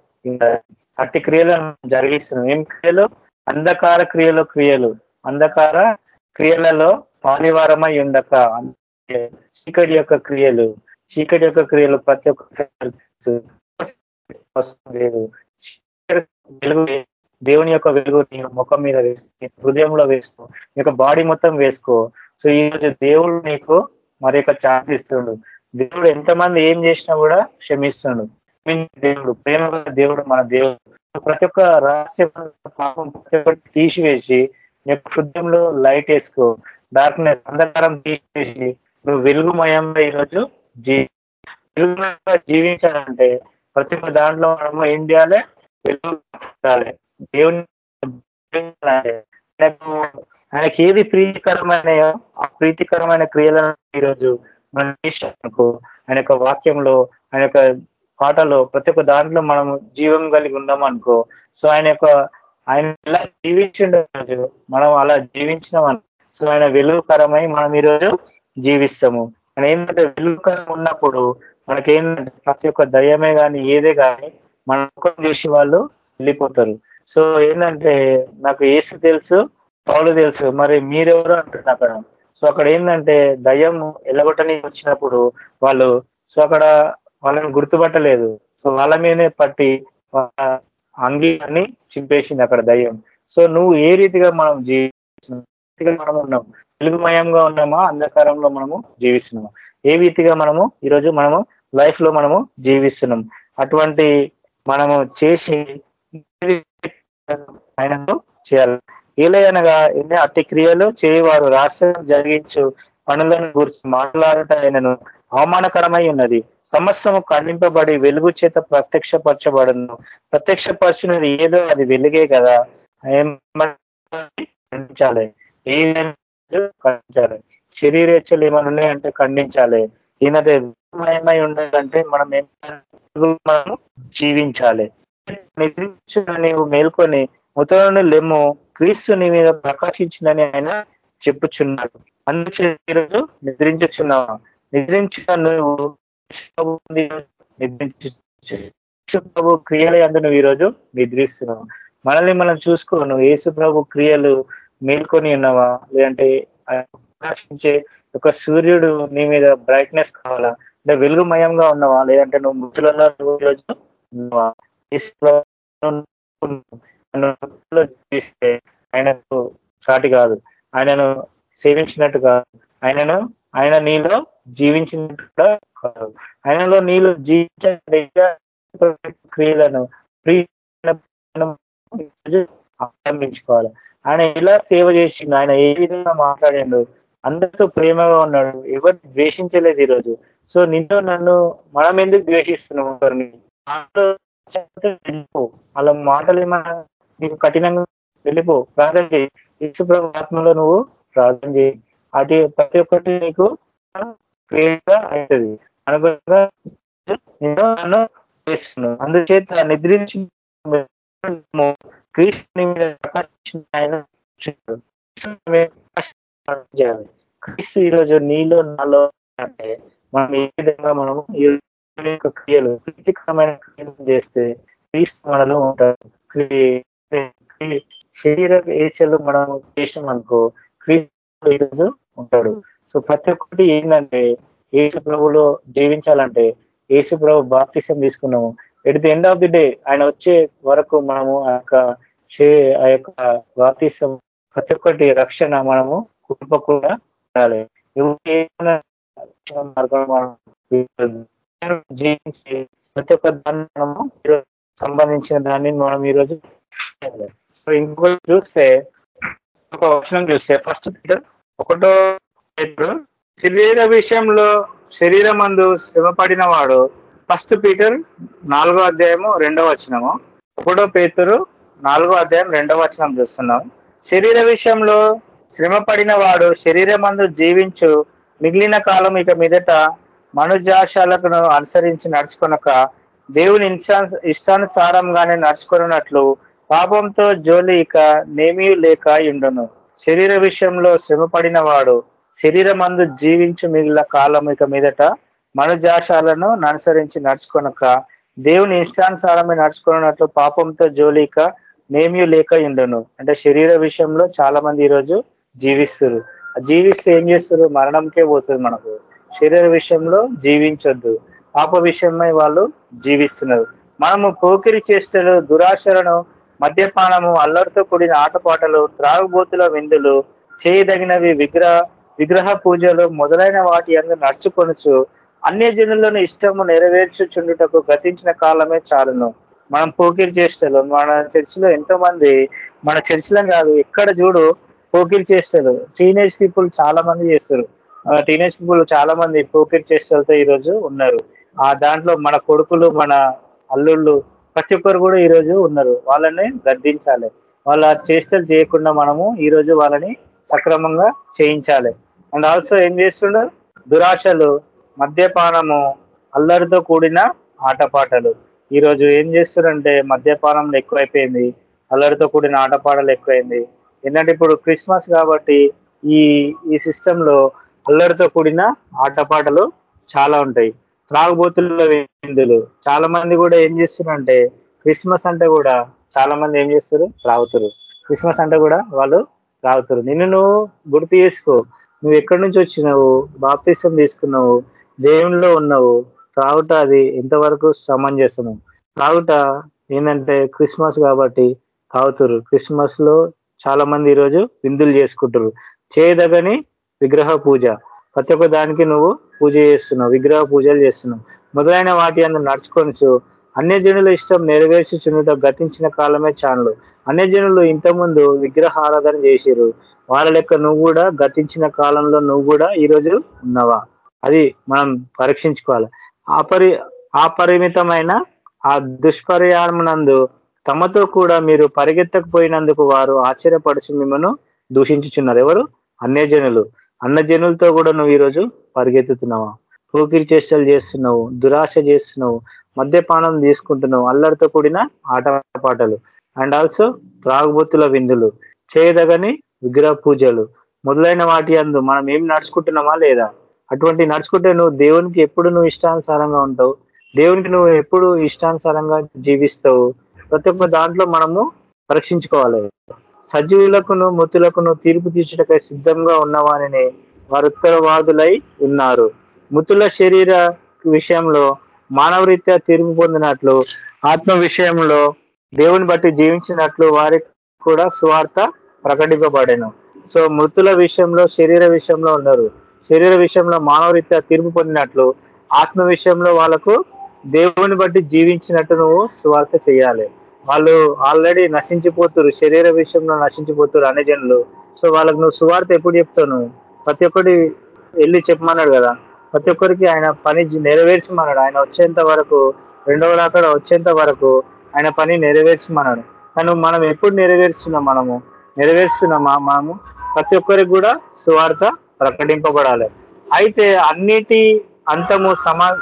అట్టి క్రియలను జరిగిస్తున్నాం ఏం క్రియలు? అంధకార క్రియలు క్రియలు. అంధకార క్రియలలో పాలివారమై ఉండక. చీకటి యొక్క క్రియలు. చీకటి యొక్క క్రియలు ప్రతి ఒక్క వెలుగు దేవుని యొక్క వెలుగు నీ ముఖం మీద వేసుకో హృదయంలో వేసుకో నీ యొక్క బాడీ మొత్తం వేసుకో. సో ఈ రోజు దేవుడు నీకు మరి యొక్క ఛాన్స్ ఇస్తుండు దేవుడు ఎంతమంది ఏం చేసినా కూడా క్షమిస్తుండు దేవుడు ప్రేమ దేవుడు మన దేవుడు. ప్రతి ఒక్క రహస్య పాపం ప్రతి ఒక్కటి తీసివేసి నీ హృదయంలో లైట్ వేసుకో. డార్క్నెస్ అంధకారం తీసివేసి నువ్వు వెలుగుమయంలో ఈరోజు జీ వెలుగుమయంగా జీవించాలంటే ప్రతి ఒక్క దాంట్లో మనము ఏం చేయాలి? వెలుగుతాలి దేవుని ఆయనకు ఆయనకి ఏది ప్రీతికరమైనయో ఆ ప్రీతికరమైన క్రియలను ఈరోజు మనం చేసినకు ఆయన యొక్క వాక్యంలో ఆయన యొక్క పాటలో ప్రతి ఒక్క దాంట్లో మనము జీవం కలిగి ఉన్నామనుకో సో ఆయన యొక్క ఆయన ఎలా జీవించిండు రోజు మనం అలా జీవించినాం సో ఆయన వెలుగుకరమై మనం ఈరోజు జీవిస్తాము. ఆయన ఏంటంటే వెలుగుకరం ఉన్నప్పుడు మనకేంటంటే ప్రతి ఒక్క దయ్యమే కానీ ఏదే కానీ మన చూసి వాళ్ళు వెళ్ళిపోతారు. సో ఏంటంటే నాకు ఏసు తెలుసు పౌలు తెలుసు. మరి మీరెవరు అంటున్నారు అక్కడ? సో అక్కడ ఏంటంటే దయ్యం ఎల్లగొట్టని వచ్చినప్పుడు వాళ్ళు సో అక్కడ వాళ్ళని గుర్తుపట్టలేదు. సో వాళ్ళ మీదనే పట్టి అంగీకాన్ని చింపేసింది అక్కడ దయ్యం. సో నువ్వు ఏ రీతిగా మనం జీవిస్తున్నాం మనం ఉన్నాం? వెలుగుమయంగా ఉన్నామా? అంధకారంలో మనము జీవిస్తున్నామా? ఏ రీతిగా మనము ఈరోజు మనము లైఫ్లో మనము జీవిస్తున్నాం. అటువంటి మనము చేసి ఆయనతో చేయాలి. ఏలయనగా ఎన్ని అతిక్రియలు చేయవారు రాష్ట్రం జరిగించు పనులను గురించి మాట్లాడట ఆయనను అవమానకరమై ఉన్నది. సమస్యము ఖండింపబడి వెలుగు చేత ప్రత్యక్షపరచబడను. ప్రత్యక్షపరచినది ఏదో అది వెలుగే కదా. ఖండించాలి. ఖండించాలి. శరీరేచ్చలు ఏమైనా ఉన్నాయంటే ఖండించాలి. ఈయనదే మయమై ఉండాలంటే మనం మనం జీవించాలి. నీవు మేల్కొని ముతలను లెమ్ము క్రీస్తు నీ మీద ప్రకాశించిందని ఆయన చెప్పుచున్నాడు. అందుకే ఈరోజు నిద్రించుచున్నావా? నిద్రించిన నువ్వు నిద్రించు. ప్రభు క్రియలే అందు నువ్వు ఈరోజు నిద్రిస్తున్నావు. మనల్ని మనం చూసుకో నువ్వు యేసు ప్రభు క్రియలు మేల్కొని ఉన్నావా? లేదంటే ప్రకాశించే ఒక సూర్యుడు నీ మీద బ్రైట్నెస్ కావాలా? అంటే వెలుగుమయంగా ఉన్నావా? లేదంటే నువ్వు మృతులలో ఈరోజు ఉన్నావా? జీవిస్తే ఆయనకు సాటి కాదు. ఆయనను సేవించినట్టు కాదు. ఆయనను ఆయన నీలో జీవించినట్టుగా కాదు. ఆయనలో నీలో జీవించే క్రియలను ఆరంభించుకోవాలి. ఆయన ఎలా సేవ చేసిండు? ఆయన ఏ విధంగా మాట్లాడిండు? అందరితో ప్రేమగా ఉన్నాడు. ఎవరు ద్వేషించలేదు ఈరోజు. సో నిన్ను నన్ను మనం ఎందుకు ద్వేషిస్తున్నాం ఒకరిని వెళ్ళిపో. అలా మాటలు ఏమన్నా నీకు కఠినంగా వెళ్ళిపో. ప్రార్థన చేయి ఇసుప్రభు ఆత్మలో నువ్వు ప్రార్థన చేయి. అది ప్రతి ఒక్కటి నీకు క్రియేట్గా అవుతుంది. అనుభవంగా నేను నన్ను చేస్తున్నాను అందుచేత నిద్రించి క్రీస్తుని మీద ప్రకాశించిన ఆయన క్రీస్తు ఈరోజు నీలో నాలో అంటే మనం ఏ విధంగా మనము యొక్క క్రియలు కృతికరమైన క్రియలు చేస్తే క్రీస్తు మనలో ఉంటాడు. శరీర ఏచలు మనం చేసాం అనుకో క్రీస్తు ఈరోజు ఉంటాడు. సో ప్రతి ఒక్కటి ఏంటంటే ఏసు ప్రభులో జీవించాలంటే ఏసు ప్రభు బాప్తిసం తీసుకున్నాము. At the end of the day ఆయన వచ్చే వరకు మనము ఆ యొక్క ఆ యొక్క బాప్తిసం ప్రతి ఒక్కటి రక్షణ మనము కుటుంబకుండా ఉండాలి. ప్రతి ఒక్క దాన్ని మనము సంబంధించిన దాన్ని మనం ఈరోజు సో ఇంకొకటి చూస్తే ఒక వచనం చూస్తే ఫస్ట్ ఒకటో శరీర విషయంలో శరీరం అందు శ్రమపడిన వాడు ఫస్ట్ పీటర్ నాలుగో అధ్యాయము రెండవ వచనము ఒకటో పేతురు నాలుగో అధ్యాయం రెండవ వచనం చూస్తున్నాం శరీర విషయంలో శ్రమ పడిన వాడు శరీరం జీవించు మిగిలిన కాలం ఇక మీదట మనుజాశాలకు అనుసరించి నడుచుకొనక దేవుని ఇష్టానుసారంగానే నడుచుకున్నట్లు పాపంతో జోలి ఇక నేమీ లేక ఉండును శరీర విషయంలో శ్రమ పడిన వాడు శరీరమందు జీవించు మిగిలిన కాలం ఇక మీదట మనుజాశాలను అనుసరించి నడుచుకొనక దేవుని ఇష్టానుసారమే నడుచుకున్నట్లు పాపంతో జోలిక నేమ్యూ లేక ఉండును అంటే శరీర విషయంలో చాలా మంది ఈరోజు జీవిస్తారు. జీవిస్తే ఏం చేస్తారు? మరణంకే పోతుంది మనకు. శరీర విషయంలో జీవించొద్దు. పాప విషయమై వాళ్ళు జీవిస్తున్నారు. మనము పోకిరి చేష్టలు దురాశలను మద్యపానము అల్లరితో కూడిన ఆటపాటలు త్రాగుబోతుల విందులు చేయదగినవి విగ్రహ విగ్రహ పూజలు మొదలైన వాటి అందు నడుచుకొనుచు అన్య జనులను ఇష్టము నెరవేర్చుచుండుటకు గతించిన కాలమే చాలును. మనం పోకిరి చేష్టలు మన చర్చిలో ఎంతో మంది మన చర్చిలో కాదు ఎక్కడ చూడు పోకిరి చేష్టలు టీనేజ్ పీపుల్ చాలా మంది చేస్తారు. టీనేజ్ పీపుల్ చాలా మంది పోకిరి చేష్టలతో ఈరోజు ఉన్నారు. ఆ దాంట్లో మన కొడుకులు మన అల్లుళ్ళు ప్రతి ఒక్కరు కూడా ఈరోజు ఉన్నారు. వాళ్ళని గద్దించాలి. వాళ్ళ చేష్టలు చేయకుండా మనము ఈరోజు వాళ్ళని సక్రమంగా చేయించాలి. అండ్ ఆల్సో ఏం చేస్తున్నారు? దురాశలు మద్యపానము అల్లరితో కూడిన ఆటపాటలు. ఈరోజు ఏం చేస్తున్నారంటే మద్యపానంలో ఎక్కువైపోయింది. అల్లరితో కూడిన ఆటపాటలు ఎక్కువైంది. ఏంటంటే ఇప్పుడు క్రిస్మస్ కాబట్టి ఈ ఈ సిస్టంలో అల్లరితో కూడిన ఆటపాటలు చాలా ఉంటాయి. త్రాగుబోతుల్లో విందులు. చాలా మంది కూడా ఏం చేస్తున్నారంటే క్రిస్మస్ అంటే కూడా చాలా మంది ఏం చేస్తారు? త్రాగుతారు. క్రిస్మస్ అంటే కూడా వాళ్ళు త్రాగుతారు. నిన్ను నువ్వు గుర్తు చేసుకో. నువ్వు ఎక్కడి నుంచి వచ్చినావు? బాప్తీసం తీసుకున్నావు. దేవునిలో ఉన్నావు. త్రాగుట అది ఎంతవరకు సమంజసము త్రాగుట ఏంటంటే క్రిస్మస్ కాబట్టి తాగుతారు. క్రిస్మస్లో చాలా మంది ఈరోజు విందులు చేసుకుంటారు చేయదగని విగ్రహ పూజ. ప్రతి ఒక్క దానికి నువ్వు పూజ చేస్తున్నావు విగ్రహ పూజలు చేస్తున్నావు. మొదలైన వాటి అందరు నడుచుకొనిచు అన్యజనుల ఇష్టం నెరవేర్చుచున్నట గతించిన కాలమే చాలు అన్యజనులు ఇంతకుముందు విగ్రహ ఆరాధన చేసిరు వాళ్ళ లెక్క నువ్వు కూడా గతించిన కాలంలో నువ్వు కూడా ఈరోజు ఉన్నావా? అది మనం పరీక్షించుకోవాలి. అపరి అపరిమితమైన ఆ దుష్పరిణామనందు తమతో కూడా మీరు పరిగెత్తకపోయినందుకు వారు ఆశ్చర్యపడుచు మిమ్మల్ని దూషించుచున్నారు. ఎవరు? అన్యజనులు. అన్నజనులతో కూడా నువ్వు ఈరోజు పరిగెత్తుతున్నావా? పోకిరి చేష్టలు చేస్తున్నావు దురాశ చేస్తున్నావు మద్యపానం తీసుకుంటున్నావు అల్లరితో కూడిన ఆటపాటలు. అండ్ ఆల్సో త్రాగుబొత్తుల విందులు. చేయదగని విగ్రహ పూజలు. మొదలైన వాటి అందు మనం ఏం నడుచుకుంటున్నామా లేదా? అటువంటి నడుచుకుంటే నువ్వు దేవునికి ఎప్పుడు నువ్వు ఇష్టానుసారంగా ఉంటావు? దేవునికి నువ్వు ఎప్పుడు ఇష్టానుసారంగా జీవిస్తావు? ప్రతి ఒక్క దాంట్లో మనము పరీక్షించుకోవాలి. సజీవులకును మృతులకును తీర్పు తీర్చుటకై సిద్ధంగా ఉన్నవాని వారు ఉత్తరవాదులై ఉన్నారు. మృతుల శరీర విషయంలో మానవరీత్యా తీర్పు పొందినట్లు ఆత్మ విషయంలో దేవుని బట్టి జీవించినట్లు వారికి కూడా స్వార్థ ప్రకటింపబడెను. సో మృతుల విషయంలో శరీర విషయంలో ఉన్నారు. శరీర విషయంలో మానవరీత్యా తీర్పు పొందినట్లు ఆత్మ విషయంలో వాళ్ళకు దేవుని బట్టి జీవించినట్టు నువ్వు స్వార్థ చేయాలి వాళ్ళు ఆల్రెడీ నశించిపోతున్నారు శరీర విషయంలో నశించిపోతున్నారు అనే జనులు. సో వాళ్ళకు నువ్వు సువార్త ఎప్పుడు చెప్తావు నువ్వు? ప్రతి ఒక్కటి వెళ్ళి చెప్పమన్నాడు కదా. ప్రతి ఒక్కరికి ఆయన పని నెరవేర్చమన్నాడు. ఆయన వచ్చేంత వరకు రెండవ రాకడ వచ్చేంత వరకు ఆయన పని నెరవేర్చమన్నాడు. కానీ మనం ఎప్పుడు నెరవేర్చున్నాం మనము? నెరవేర్చున్నామా మనము? ప్రతి ఒక్కరికి కూడా సువార్త ప్రకటింపబడాలి. అయితే అన్నిటి అంతము సమా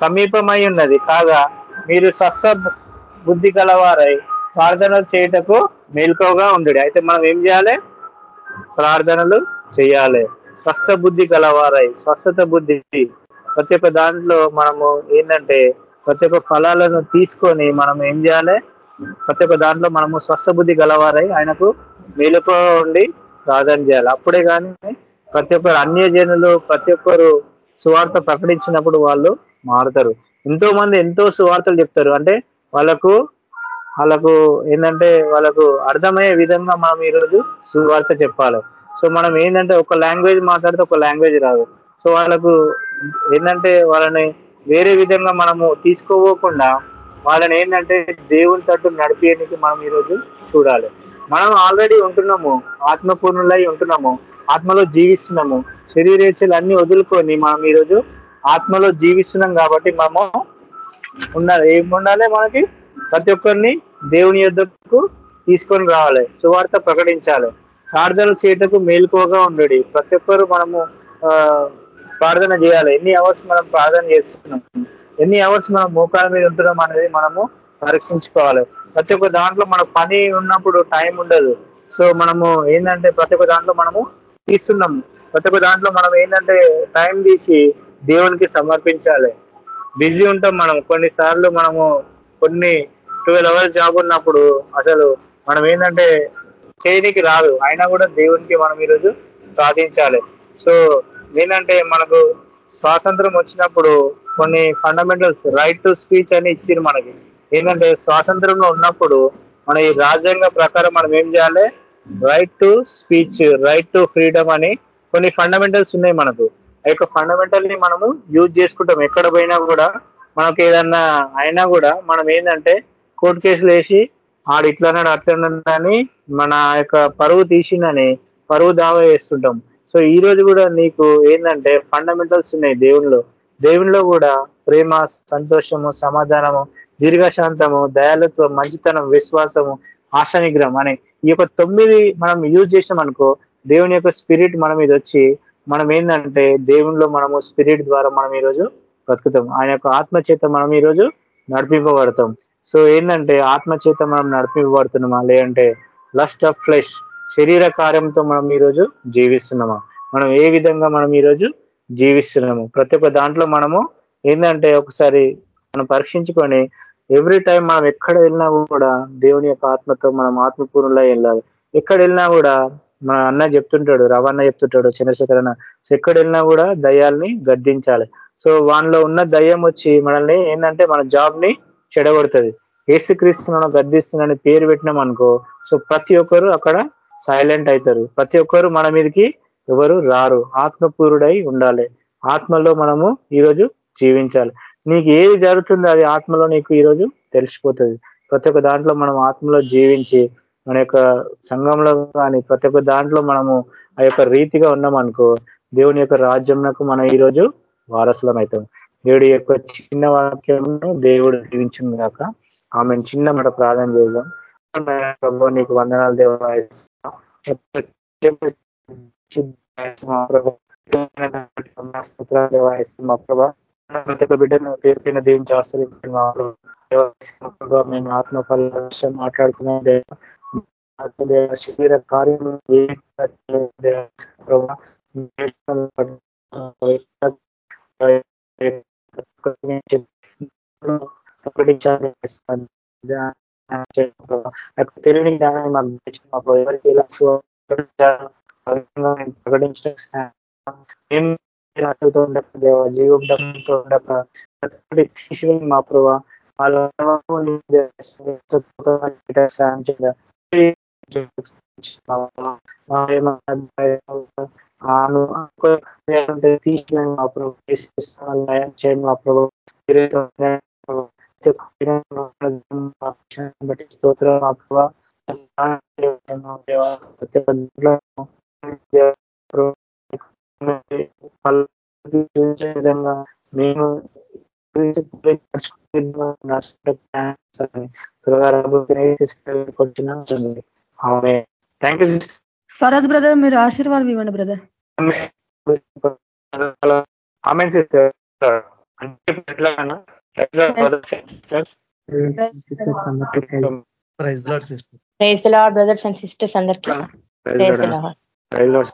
సమీపమై ఉన్నది. కాగా మీరు సస్త బుద్ధి గలవారై ప్రార్థనలు చేయుటకు మేల్కోగా ఉండు అయితే మనం ఏం చేయాలి? ప్రార్థనలు చేయాలి. స్వస్థ బుద్ధి గలవారై స్వస్థత బుద్ధి. ప్రతి ఒక్క దాంట్లో మనము ఏంటంటే ప్రతి ఒక్క ఫలాలను తీసుకొని మనం ఏం చేయాలి? ప్రతి ఒక్క దాంట్లో మనము స్వస్థ బుద్ధి గలవారై ఆయనకు మేలుకో ఉండి ప్రార్థన చేయాలి. అప్పుడే కానీ ప్రతి ఒక్కరు అన్యజనులు ప్రతి ఒక్కరు సువార్త ప్రకటించినప్పుడు వాళ్ళు మారుతారు. ఎంతో మంది ఎంతో సువార్తలు చెప్తారు. అంటే వాళ్ళకు వాళ్ళకు ఏంటంటే వాళ్ళకు అర్థమయ్యే విధంగా మనం ఈరోజు సువార్త చెప్పాలి. సో మనం ఏంటంటే ఒక లాంగ్వేజ్ మాట్లాడితే ఒక లాంగ్వేజ్ రాదు. సో వాళ్ళకు ఏంటంటే వాళ్ళని వేరే విధంగా మనము తీసుకోపోకుండా వాళ్ళని ఏంటంటే దేవుని తట్టు నడిపేయడానికి మనం ఈరోజు చూడాలి. మనం ఆల్రెడీ ఉంటున్నాము ఆత్మపూర్ణులై ఉంటున్నాము ఆత్మలో జీవిస్తున్నాము శరీరేచలు అన్ని వదులుకొని మనం ఈరోజు ఆత్మలో జీవిస్తున్నాం కాబట్టి మనము ఉండాలి. ఏం ఉండాలి మనకి? ప్రతి ఒక్కరిని దేవుని యుద్ధకు తీసుకొని రావాలి. సువార్త ప్రకటించాలి. ప్రార్థనలు చేయటకు మేలుకోగా ఉండడు. ప్రతి ఒక్కరు మనము ప్రార్థన చేయాలి. ఎన్ని అవర్స్ మనం ప్రార్థన చేస్తున్నాం? ఎన్ని అవర్స్ మనం మోకాల మీద ఉంటున్నాం అనేది మనము పరీక్షించుకోవాలి. ప్రతి ఒక్క దాంట్లో మన పని ఉన్నప్పుడు టైం ఉండదు. సో మనము ఏంటంటే ప్రతి ఒక్క దాంట్లో మనము తీస్తున్నాము ప్రతి ఒక్క దాంట్లో మనం ఏంటంటే టైం తీసి దేవునికి సమర్పించాలి. బిజీ ఉంటాం మనం. కొన్నిసార్లు మనము కొన్ని ట్వెల్వ్ అవర్స్ జాబ్ ఉన్నప్పుడు అసలు మనం ఏంటంటే చేయనికి రాదు. అయినా కూడా దేవునికి మనం ఈరోజు ప్రార్థించాలి. సో ఏంటంటే మనకు స్వాతంత్రం వచ్చినప్పుడు కొన్ని ఫండమెంటల్స్ రైట్ టు స్పీచ్ అని ఇచ్చింది మనకి. ఏంటంటే స్వాతంత్రంలో ఉన్నప్పుడు మన ఈ రాజ్యాంగ ప్రకారం మనం ఏం చేయాలి? Right to speech right to freedom అని కొన్ని ఫండమెంటల్స్ ఉన్నాయి మనకు. ఆ యొక్క ఫండమెంటల్ని మనము యూజ్ చేసుకుంటాం. ఎక్కడ పోయినా కూడా మనకు ఏదన్నా అయినా కూడా మనం ఏంటంటే కోర్టు కేసులు వేసి ఆడు ఇట్లన్నాడు అట్లన్నాడు అని మన యొక్క పరువు తీసిందని పరువు దావా వేస్తుంటాం సో ఈ రోజు కూడా నీకు ఏంటంటే ఫండమెంటల్స్ ఉన్నాయి దేవుణ్ణిలో దేవునిలో కూడా ప్రేమ సంతోషము సమాధానము దీర్ఘశాంతము దయాలత్వం మంచితనం విశ్వాసము ఆశానిగ్రహం అనే ఈ యొక్క తొమ్మిది మనం యూజ్ చేసాం అనుకో దేవుని యొక్క స్పిరిట్ మన మీద వచ్చి మనం ఏంటంటే దేవునిలో మనము స్పిరిట్ ద్వారా మనం ఈరోజు బ్రతుకుతాం. ఆయన యొక్క ఆత్మ చేత మనం ఈరోజు నడిపింపబడతాం. సో ఏంటంటే ఆత్మ చేత మనం నడిపింపబడుతున్నామా? లేదంటే లస్ట్ ఆఫ్ ఫ్లెష్ శరీర కార్యంతో మనం ఈరోజు జీవిస్తున్నామా? మనం ఏ విధంగా మనం ఈరోజు జీవిస్తున్నాము? ప్రతి ఒక్క దాంట్లో మనము ఏంటంటే ఒకసారి మనం పరీక్షించుకొని ఎవ్రీ టైం మనం ఎక్కడ వెళ్ళినా కూడా దేవుని యొక్క ఆత్మతో మనం ఆత్మపూర్ణంలో వెళ్ళాలి. ఎక్కడ వెళ్ళినా కూడా మన అన్న చెప్తుంటాడు రవాణా చెప్తుంటాడు చంద్రశేఖర్ అన్న సో ఎక్కడ వెళ్ళినా కూడా దయ్యాల్ని గద్దించాలి. సో వాళ్ళలో ఉన్న దయ్యం వచ్చి మనల్ని ఏంటంటే మన జాబ్ని చెడగొడుతుంది. ఏసుక్రీస్తు మనం పేరు పెట్టినాం అనుకో సో ప్రతి ఒక్కరు అక్కడ సైలెంట్ అవుతారు ప్రతి ఒక్కరు మన మీదకి ఎవరు రారు. ఆత్మపూరుడై ఉండాలి. ఆత్మలో మనము ఈరోజు జీవించాలి. నీకు ఏది జరుగుతుందో అది ఆత్మలో నీకు ఈరోజు తెలిసిపోతుంది. ప్రతి ఒక్క దాంట్లో మనం ఆత్మలో జీవించి మన యొక్క సంఘంలో కానీ ప్రతి ఒక్క దాంట్లో మనము ఆ యొక్క రీతిగా ఉన్నాం అనుకో దేవుని యొక్క రాజ్యంకు మనం ఈరోజు వారసులం అవుతాం. దేవుడి యొక్క చిన్న వాక్యం దేవుడు జీవించింది కాక ఆమె చిన్న మాట ప్రార్థన చేద్దాం. ప్రభు నీకు వందనాలు దేవ మా ప్రభా ప్రతి ఒక్క బిడ్డను పేరుపైన దీవించి ఆశ్రయించండి మా ప్రభావ మేము ఆత్మఫల మాట్లాడుకున్నాం శరీర కార్యం తెలియని జ్ఞానాన్ని మాకు ఎవరికి ఎలా ప్రకటించడం జీవంతో ఉండక మా ప్రభావ వాళ్ళ సాయం చేయాలి ప్రభు చేయండి మా ప్రభు బట్టి స్తోత్రం ప్రభావ విధంగా మేము థ్యాంక్ యూ స్వరాజ్ బ్రదర్ మీరు ఆశీర్వాదం ఇవ్వండి brother. Praise lord brothers and sisters అందరికి. Praise lord